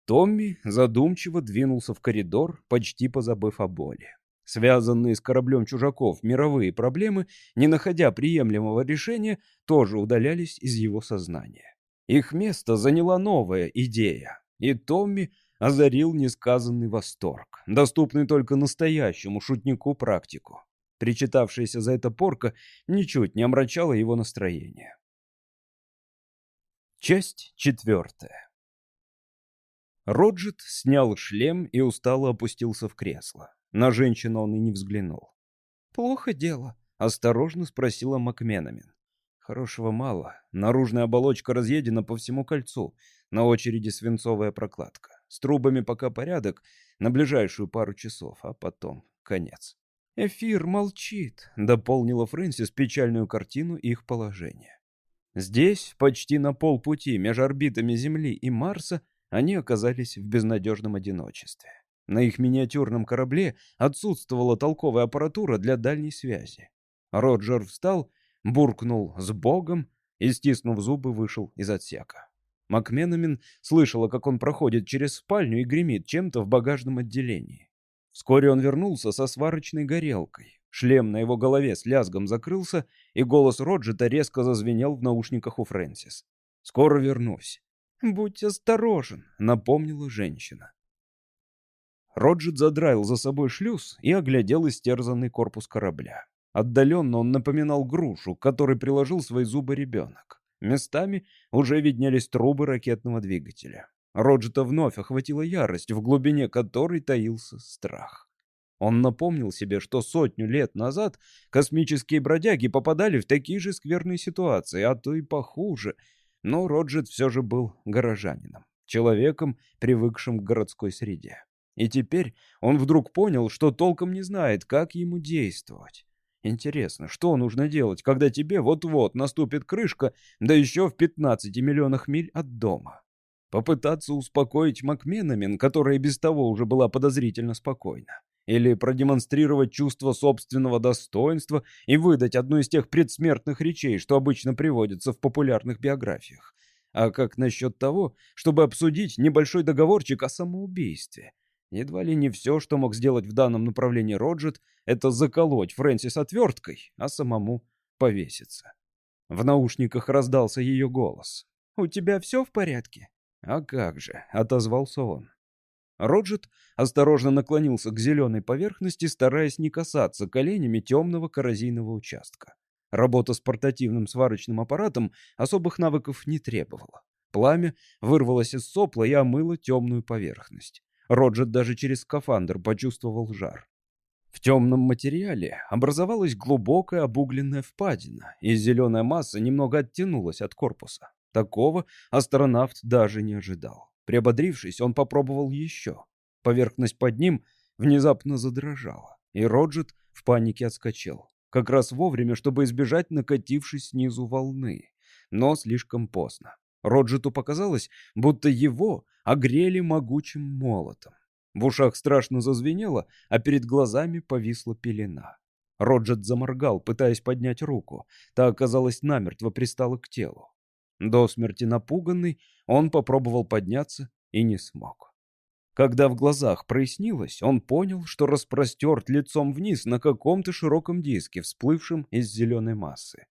[SPEAKER 1] Томми задумчиво двинулся в коридор, почти позабыв о боли. Связанные с кораблем чужаков мировые проблемы, не находя приемлемого решения, тоже удалялись из его сознания. Их место заняла новая идея, и Томми озарил несказанный восторг, доступный только настоящему шутнику-практику. Причитавшаяся за это порка ничуть не омрачала его настроение. Часть четвертая. Роджет снял шлем и устало опустился в кресло. На женщину он и не взглянул. «Плохо дело?» — осторожно спросила Макменамин.
[SPEAKER 5] Хорошего мало. Наружная оболочка разъедена по всему кольцу. На очереди свинцовая прокладка. С трубами пока порядок, на ближайшую пару часов, а потом конец.
[SPEAKER 1] «Эфир молчит», — дополнила Фрэнсис печальную картину их положения. Здесь, почти на полпути между орбитами Земли и Марса, они оказались в безнадежном одиночестве. На их миниатюрном корабле отсутствовала толковая аппаратура для дальней связи. Роджер встал, буркнул «с Богом» и, стиснув зубы, вышел из отсека. Макменамин слышала, как он проходит через спальню и гремит чем-то в багажном отделении. Вскоре он вернулся со сварочной горелкой. Шлем на его голове с лязгом закрылся, и голос Роджета резко зазвенел в наушниках у Фрэнсис. «Скоро вернусь». «Будь осторожен», — напомнила женщина. Роджет задраил за собой шлюз и оглядел истерзанный корпус корабля. Отдаленно он напоминал грушу, к которой приложил свои зубы ребенок. Местами уже виднелись трубы ракетного двигателя. Роджета вновь охватила ярость, в глубине которой таился страх. Он напомнил себе, что сотню лет назад космические бродяги попадали в такие же скверные ситуации, а то и похуже. Но Роджет все же был горожанином, человеком, привыкшим к городской среде. И теперь он вдруг понял, что толком не знает, как ему действовать. Интересно, что нужно делать, когда тебе вот-вот наступит крышка, да еще в 15 миллионах миль от дома? Попытаться успокоить Макменамин, которая без того уже была подозрительно спокойна. Или продемонстрировать чувство собственного достоинства и выдать одну из тех предсмертных речей, что обычно приводятся в популярных биографиях. А как насчет того, чтобы обсудить небольшой договорчик о самоубийстве? Едва ли не все, что мог сделать в данном направлении Роджет, это заколоть Фрэнсис отверткой, а самому повеситься. В наушниках раздался ее голос. «У тебя все в порядке?» «А как же», — отозвался он. Роджет осторожно наклонился к зеленой поверхности, стараясь не касаться коленями темного коррозийного участка. Работа с портативным сварочным аппаратом особых навыков не требовала. Пламя вырвалось из сопла и омыло темную поверхность. Роджет даже через скафандр почувствовал жар. В темном материале образовалась глубокая обугленная впадина, и зеленая масса немного оттянулась от корпуса. Такого астронавт даже не ожидал. Приободрившись, он попробовал еще. Поверхность под ним внезапно задрожала, и Роджет в панике отскочил. Как раз вовремя, чтобы избежать накатившей снизу волны. Но слишком поздно. Роджету показалось, будто его огрели могучим молотом. В ушах страшно зазвенело, а перед глазами повисла пелена. Роджет заморгал, пытаясь поднять руку. Та оказалась намертво пристала к телу. До смерти напуганный, он попробовал подняться и не смог. Когда в глазах прояснилось, он понял, что распростерт лицом вниз на каком-то широком диске, всплывшем из зеленой массы.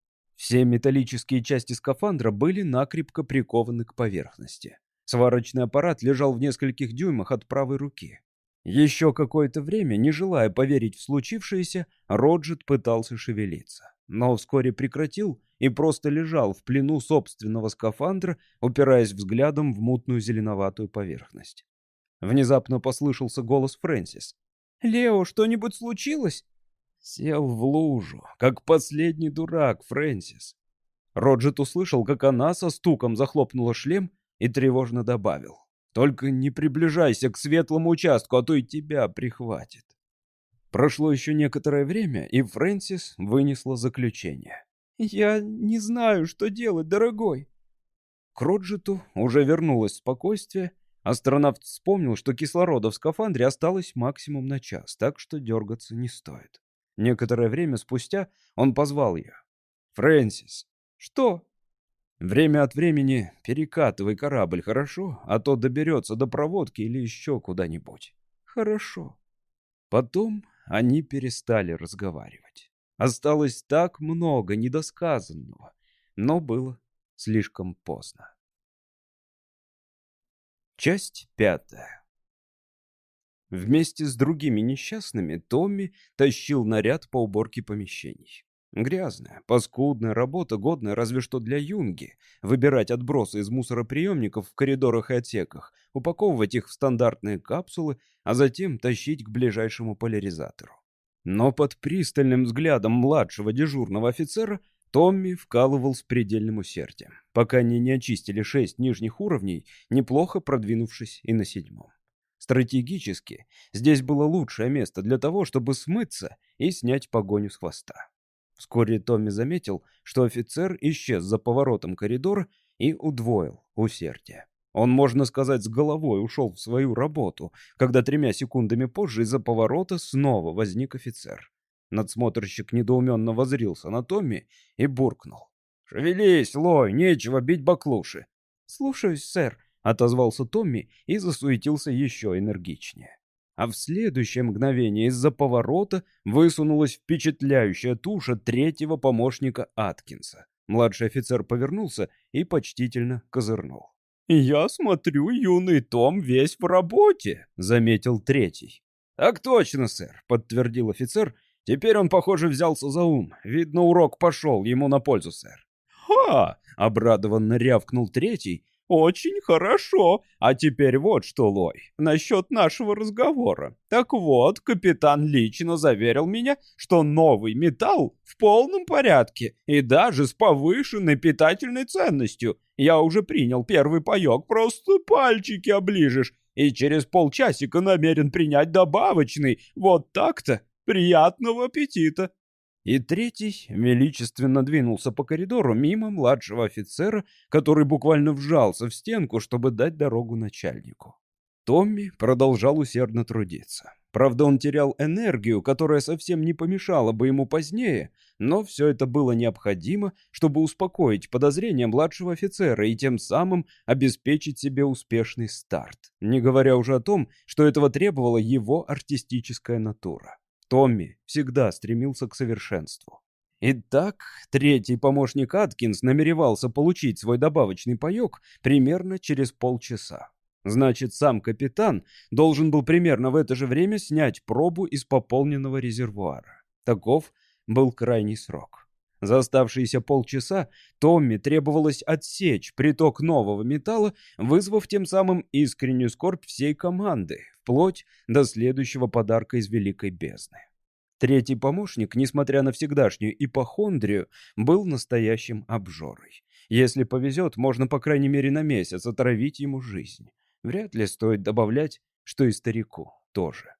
[SPEAKER 1] Все металлические части скафандра были накрепко прикованы к поверхности. Сварочный аппарат лежал в нескольких дюймах от правой руки. Еще какое-то время, не желая поверить в случившееся, Роджет пытался шевелиться, но вскоре прекратил и просто лежал в плену собственного скафандра, упираясь взглядом в мутную зеленоватую поверхность. Внезапно послышался голос Фрэнсис. «Лео, что-нибудь случилось?» Сел в лужу, как последний дурак, Фрэнсис. Роджет услышал, как она со стуком захлопнула шлем и тревожно добавил. «Только не приближайся к светлому участку, а то и тебя прихватит». Прошло еще некоторое время, и Фрэнсис вынесла заключение. «Я не знаю, что делать, дорогой». К Роджету уже вернулось спокойствие. Астронавт вспомнил, что кислорода в скафандре осталось максимум на час, так что дергаться не стоит. Некоторое время спустя он позвал ее. «Фрэнсис». «Что?» «Время от времени перекатывай корабль, хорошо? А то доберется до проводки или еще куда-нибудь». «Хорошо». Потом они перестали разговаривать. Осталось так много недосказанного, но было слишком поздно. Часть пятая. Вместе с другими несчастными Томми тащил наряд по уборке помещений. Грязная, паскудная работа, годная разве что для юнги. Выбирать отбросы из мусороприемников в коридорах и отсеках, упаковывать их в стандартные капсулы, а затем тащить к ближайшему поляризатору. Но под пристальным взглядом младшего дежурного офицера Томми вкалывал с предельным усердием, пока они не очистили шесть нижних уровней, неплохо продвинувшись и на седьмом. Стратегически здесь было лучшее место для того, чтобы смыться и снять погоню с хвоста. Вскоре Томми заметил, что офицер исчез за поворотом коридора и удвоил усердие. Он, можно сказать, с головой ушел в свою работу, когда тремя секундами позже из-за поворота снова возник офицер. Надсмотрщик недоуменно возрился на Томми и буркнул. «Шевелись, Лой, нечего бить баклуши!»
[SPEAKER 4] «Слушаюсь, сэр», — отозвался Томми и засуетился еще энергичнее. А в следующее мгновение из-за поворота высунулась впечатляющая туша третьего помощника Аткинса. Младший офицер повернулся и почтительно козырнул.
[SPEAKER 3] «Я смотрю, юный Том весь в работе», — заметил третий.
[SPEAKER 1] «Так точно, сэр», — подтвердил офицер. «Теперь он, похоже, взялся за ум. Видно, урок пошел ему на пользу, сэр».
[SPEAKER 3] «Ха!» — обрадованно рявкнул третий «Очень хорошо. А теперь вот что, Лой, насчет нашего разговора. Так вот, капитан лично заверил меня, что новый металл в полном порядке и даже с повышенной питательной ценностью. Я уже принял первый паёк, просто пальчики оближешь, и через полчасика намерен принять добавочный. Вот так-то. Приятного аппетита!»
[SPEAKER 1] И третий величественно двинулся по коридору мимо младшего офицера, который буквально вжался в стенку, чтобы дать дорогу начальнику. Томми продолжал усердно трудиться. Правда, он терял энергию, которая совсем не помешала бы ему позднее, но все это было необходимо, чтобы успокоить подозрения младшего офицера и тем самым обеспечить себе успешный старт, не говоря уже о том, что этого требовала его артистическая натура. Томми всегда стремился к совершенству. Итак, третий помощник Аткинс намеревался получить свой добавочный паёк примерно через полчаса. Значит, сам капитан должен был примерно в это же время снять пробу из пополненного резервуара. Таков был крайний срок. За оставшиеся полчаса Томми требовалось отсечь приток нового металла, вызвав тем самым искреннюю скорбь всей команды, вплоть до следующего подарка из Великой Бездны. Третий помощник, несмотря на всегдашнюю ипохондрию, был настоящим обжорой. Если повезет, можно по крайней мере на месяц отравить ему жизнь. Вряд ли стоит добавлять, что и старику тоже.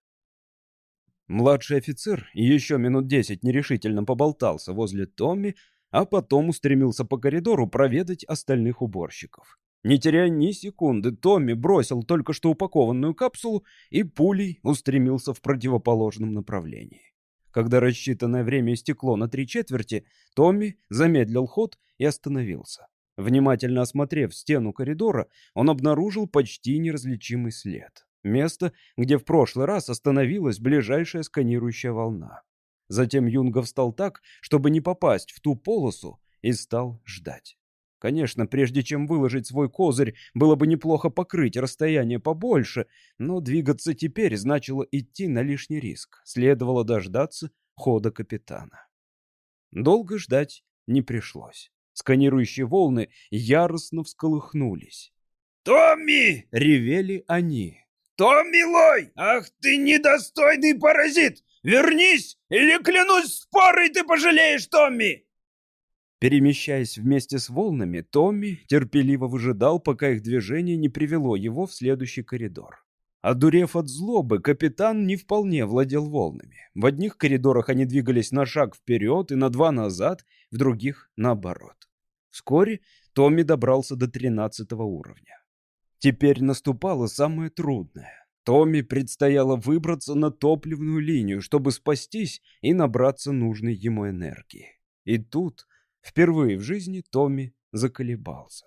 [SPEAKER 1] Младший офицер еще минут десять нерешительно поболтался возле Томми, а потом устремился по коридору проведать остальных уборщиков. Не теряя ни секунды, Томми бросил только что упакованную капсулу и пулей устремился в противоположном направлении. Когда рассчитанное время истекло на три четверти, Томми замедлил ход и остановился. Внимательно осмотрев стену коридора, он обнаружил почти неразличимый след. Место, где в прошлый раз остановилась ближайшая сканирующая волна. Затем Юнга встал так, чтобы не попасть в ту полосу, и стал ждать. Конечно, прежде чем выложить свой козырь, было бы неплохо покрыть расстояние побольше, но двигаться теперь значило идти на лишний риск. Следовало дождаться хода капитана. Долго ждать не пришлось. Сканирующие волны яростно всколыхнулись.
[SPEAKER 2] «Томми!»
[SPEAKER 1] — ревели они.
[SPEAKER 2] «Томми Лой! Ах ты недостойный паразит! Вернись, или, клянусь, спорой ты пожалеешь, Томми!»
[SPEAKER 1] Перемещаясь вместе с волнами, Томми терпеливо выжидал, пока их движение не привело его в следующий коридор. Одурев от злобы, капитан не вполне владел волнами. В одних коридорах они двигались на шаг вперед и на два назад, в других — наоборот. Вскоре Томми добрался до тринадцатого уровня. Теперь наступало самое трудное. Томми предстояло выбраться на топливную линию, чтобы спастись и набраться нужной ему энергии. И тут Впервые в жизни Томми заколебался.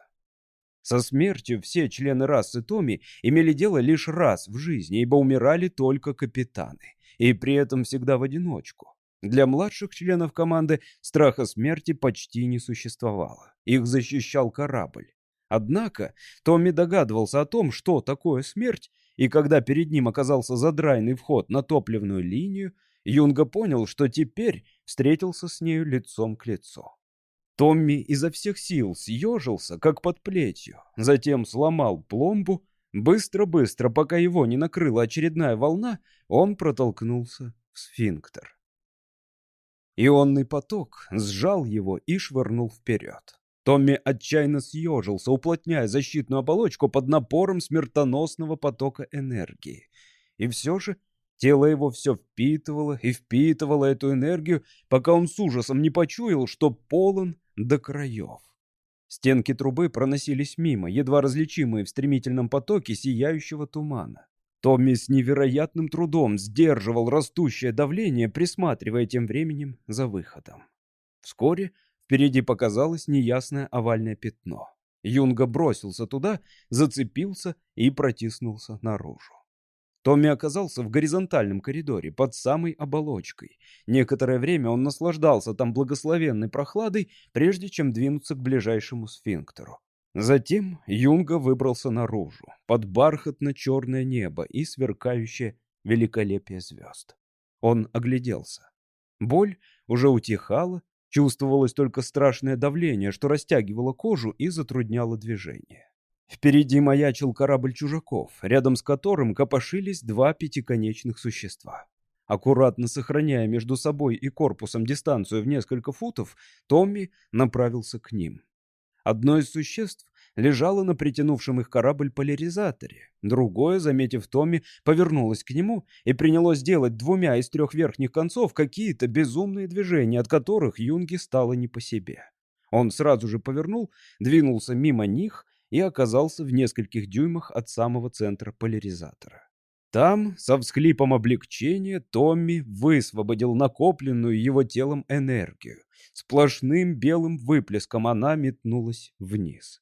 [SPEAKER 1] Со смертью все члены расы Томми имели дело лишь раз в жизни, ибо умирали только капитаны, и при этом всегда в одиночку. Для младших членов команды страха смерти почти не существовало. Их защищал корабль. Однако Томми догадывался о том, что такое смерть, и когда перед ним оказался задрайный вход на топливную линию, Юнга понял, что теперь встретился с нею лицом к лицу. Томми изо всех сил съежился, как под плетью, затем сломал пломбу. Быстро-быстро, пока его не накрыла очередная волна, он протолкнулся в сфинктер. Ионный поток сжал его и швырнул вперед. Томми отчаянно съежился, уплотняя защитную оболочку под напором смертоносного потока энергии. И все же тело его все впитывало и впитывало эту энергию, пока он с ужасом не почуял, что полон до краев. Стенки трубы проносились мимо, едва различимые в стремительном потоке сияющего тумана. Томми с невероятным трудом сдерживал растущее давление, присматривая тем временем за выходом. Вскоре Впереди показалось неясное овальное пятно. Юнга бросился туда, зацепился и протиснулся наружу. Томми оказался в горизонтальном коридоре под самой оболочкой. Некоторое время он наслаждался там благословенной прохладой, прежде чем двинуться к ближайшему сфинктеру. Затем Юнга выбрался наружу, под бархатно-черное небо и сверкающее великолепие звезд. Он огляделся. Боль уже утихала, Чувствовалось только страшное давление, что растягивало кожу и затрудняло движение. Впереди маячил корабль чужаков, рядом с которым копошились два пятиконечных существа. Аккуратно сохраняя между собой и корпусом дистанцию в несколько футов, Томми направился к ним. Одно из существ лежало на притянувшем их корабль поляризаторе. Другое, заметив Томми, повернулось к нему и принялось делать двумя из трех верхних концов какие-то безумные движения, от которых Юнге стало не по себе. Он сразу же повернул, двинулся мимо них и оказался в нескольких дюймах от самого центра поляризатора. Там, со всхлипом облегчения, Томми высвободил накопленную его телом энергию. Сплошным белым выплеском она метнулась вниз.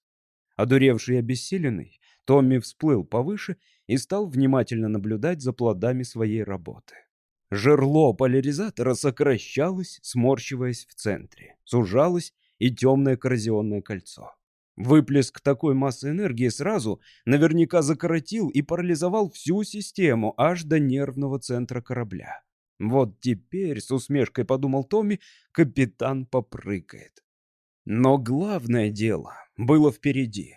[SPEAKER 1] Одуревший и обессиленный, Томми всплыл повыше и стал внимательно наблюдать за плодами своей работы. Жерло поляризатора сокращалось, сморщиваясь в центре, сужалось и темное коррозионное кольцо. Выплеск такой массы энергии сразу наверняка закоротил и парализовал всю систему аж до нервного центра корабля. Вот теперь, с усмешкой подумал Томми, капитан попрыгает. Но главное дело было впереди.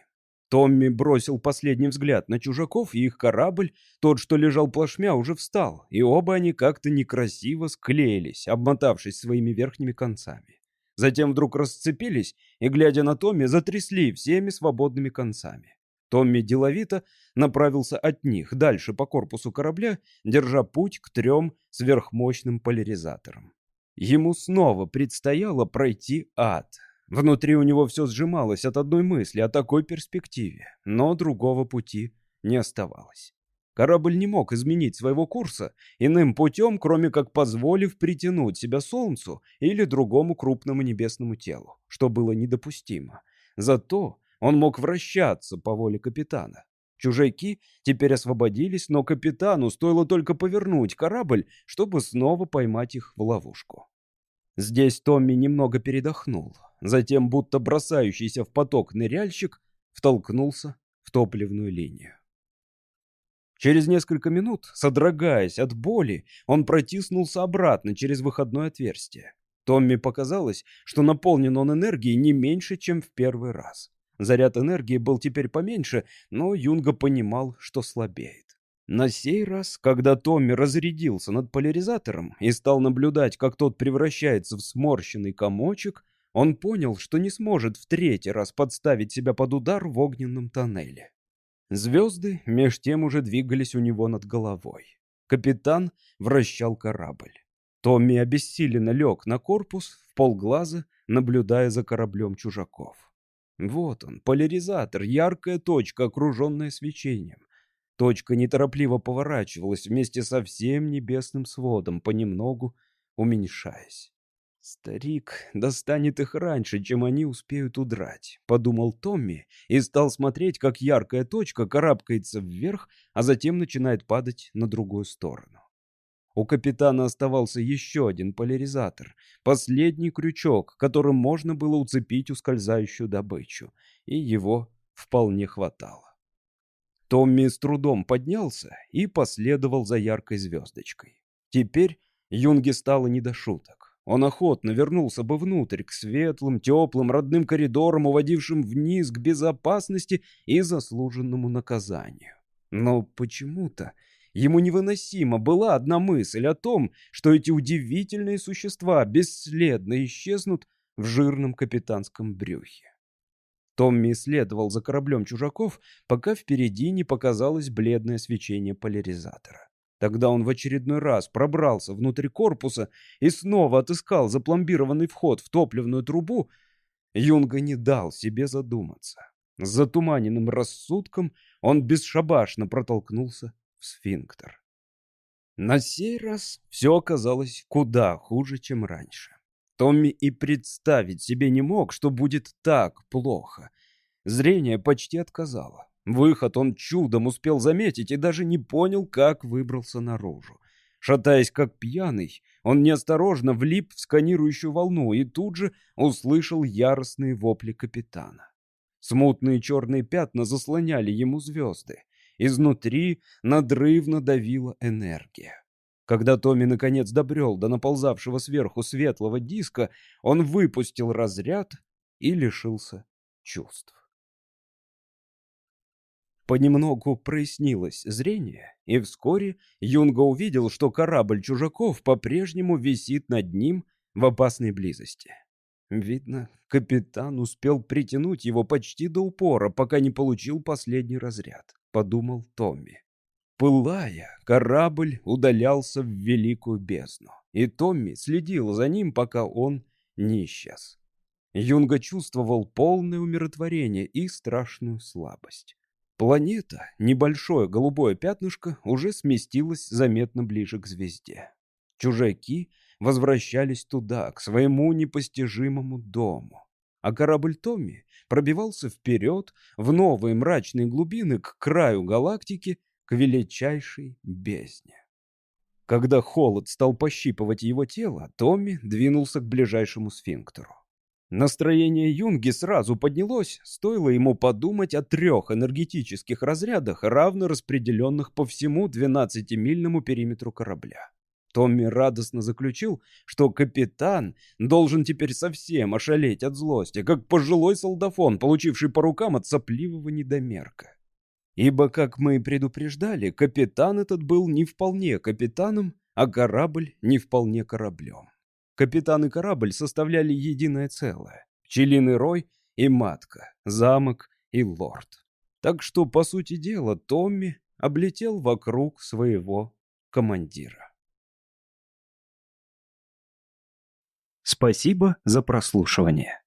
[SPEAKER 1] Томми бросил последний взгляд на чужаков, и их корабль, тот, что лежал плашмя, уже встал, и оба они как-то некрасиво склеились, обмотавшись своими верхними концами. Затем вдруг расцепились и, глядя на Томми, затрясли всеми свободными концами. Томми деловито направился от них дальше по корпусу корабля, держа путь к трем сверхмощным поляризаторам. Ему снова предстояло пройти ад, Внутри у него все сжималось от одной мысли о такой перспективе, но другого пути не оставалось. Корабль не мог изменить своего курса иным путем, кроме как позволив притянуть себя Солнцу или другому крупному небесному телу, что было недопустимо. Зато он мог вращаться по воле капитана. Чужаки теперь освободились, но капитану стоило только повернуть корабль, чтобы снова поймать их в ловушку. Здесь Томми немного передохнул. Затем, будто бросающийся в поток ныряльщик, втолкнулся в топливную линию. Через несколько минут, содрогаясь от боли, он протиснулся обратно через выходное отверстие. Томми показалось, что наполнен он энергией не меньше, чем в первый раз. Заряд энергии был теперь поменьше, но Юнга понимал, что слабеет. На сей раз, когда Томми разрядился над поляризатором и стал наблюдать, как тот превращается в сморщенный комочек, он понял, что не сможет в третий раз подставить себя под удар в огненном тоннеле. Звезды меж тем уже двигались у него над головой. Капитан вращал корабль. Томми обессиленно лег на корпус, в полглаза, наблюдая за кораблем чужаков. Вот он, поляризатор, яркая точка, окруженная свечением. Точка неторопливо поворачивалась вместе со всем небесным сводом, понемногу уменьшаясь. «Старик достанет их раньше, чем они успеют удрать», — подумал Томми и стал смотреть, как яркая точка карабкается вверх, а затем начинает падать на другую сторону. У капитана оставался еще один поляризатор, последний крючок, которым можно было уцепить ускользающую добычу, и его вполне хватало. Томми с трудом поднялся и последовал за яркой звездочкой. Теперь Юнге стало не до шуток. Он охотно вернулся бы внутрь, к светлым, теплым, родным коридорам, уводившим вниз к безопасности и заслуженному наказанию. Но почему-то Ему невыносима была одна мысль о том, что эти удивительные существа бесследно исчезнут в жирном капитанском брюхе. Томми следовал за кораблем чужаков, пока впереди не показалось бледное свечение поляризатора. Тогда он в очередной раз пробрался внутрь корпуса и снова отыскал запломбированный вход в топливную трубу. Юнга не дал себе задуматься. С затуманенным рассудком он бесшабашно протолкнулся в сфинктер. На сей раз все оказалось куда хуже, чем раньше. Томми и представить себе не мог, что будет так плохо. Зрение почти отказало. Выход он чудом успел заметить и даже не понял, как выбрался наружу. Шатаясь как пьяный, он неосторожно влип в сканирующую волну и тут же услышал яростные вопли капитана. Смутные черные пятна заслоняли ему звезды. Изнутри надрывно давила энергия. Когда Томми наконец добрел до наползавшего сверху светлого диска, он выпустил разряд и лишился чувств. Понемногу прояснилось зрение, и вскоре Юнга увидел, что корабль чужаков по-прежнему висит над ним в опасной близости. Видно, капитан успел притянуть его почти до упора, пока не получил последний разряд, подумал Томми. Пылая, корабль удалялся в великую бездну, и Томми следил за ним, пока он не исчез. Юнга чувствовал полное умиротворение и страшную слабость. Планета, небольшое голубое пятнышко, уже сместилась заметно ближе к звезде. Чужаки возвращались туда, к своему непостижимому дому. А корабль Томми пробивался вперед в новые мрачные глубины к краю галактики, к величайшей бездне. Когда холод стал пощипывать его тело, Томми двинулся к ближайшему сфинктеру. Настроение Юнги сразу поднялось, стоило ему подумать о трех энергетических разрядах, равно распределенных по всему 12-мильному периметру корабля. Томми радостно заключил, что капитан должен теперь совсем ошалеть от злости, как пожилой солдафон, получивший по рукам от сопливого недомерка. Ибо, как мы и предупреждали, капитан этот был не вполне капитаном, а корабль не вполне кораблем. Капитан и корабль составляли единое целое. Пчелиный рой и матка, замок и лорд. Так что, по сути дела, Томми облетел вокруг своего командира.
[SPEAKER 6] Спасибо за прослушивание.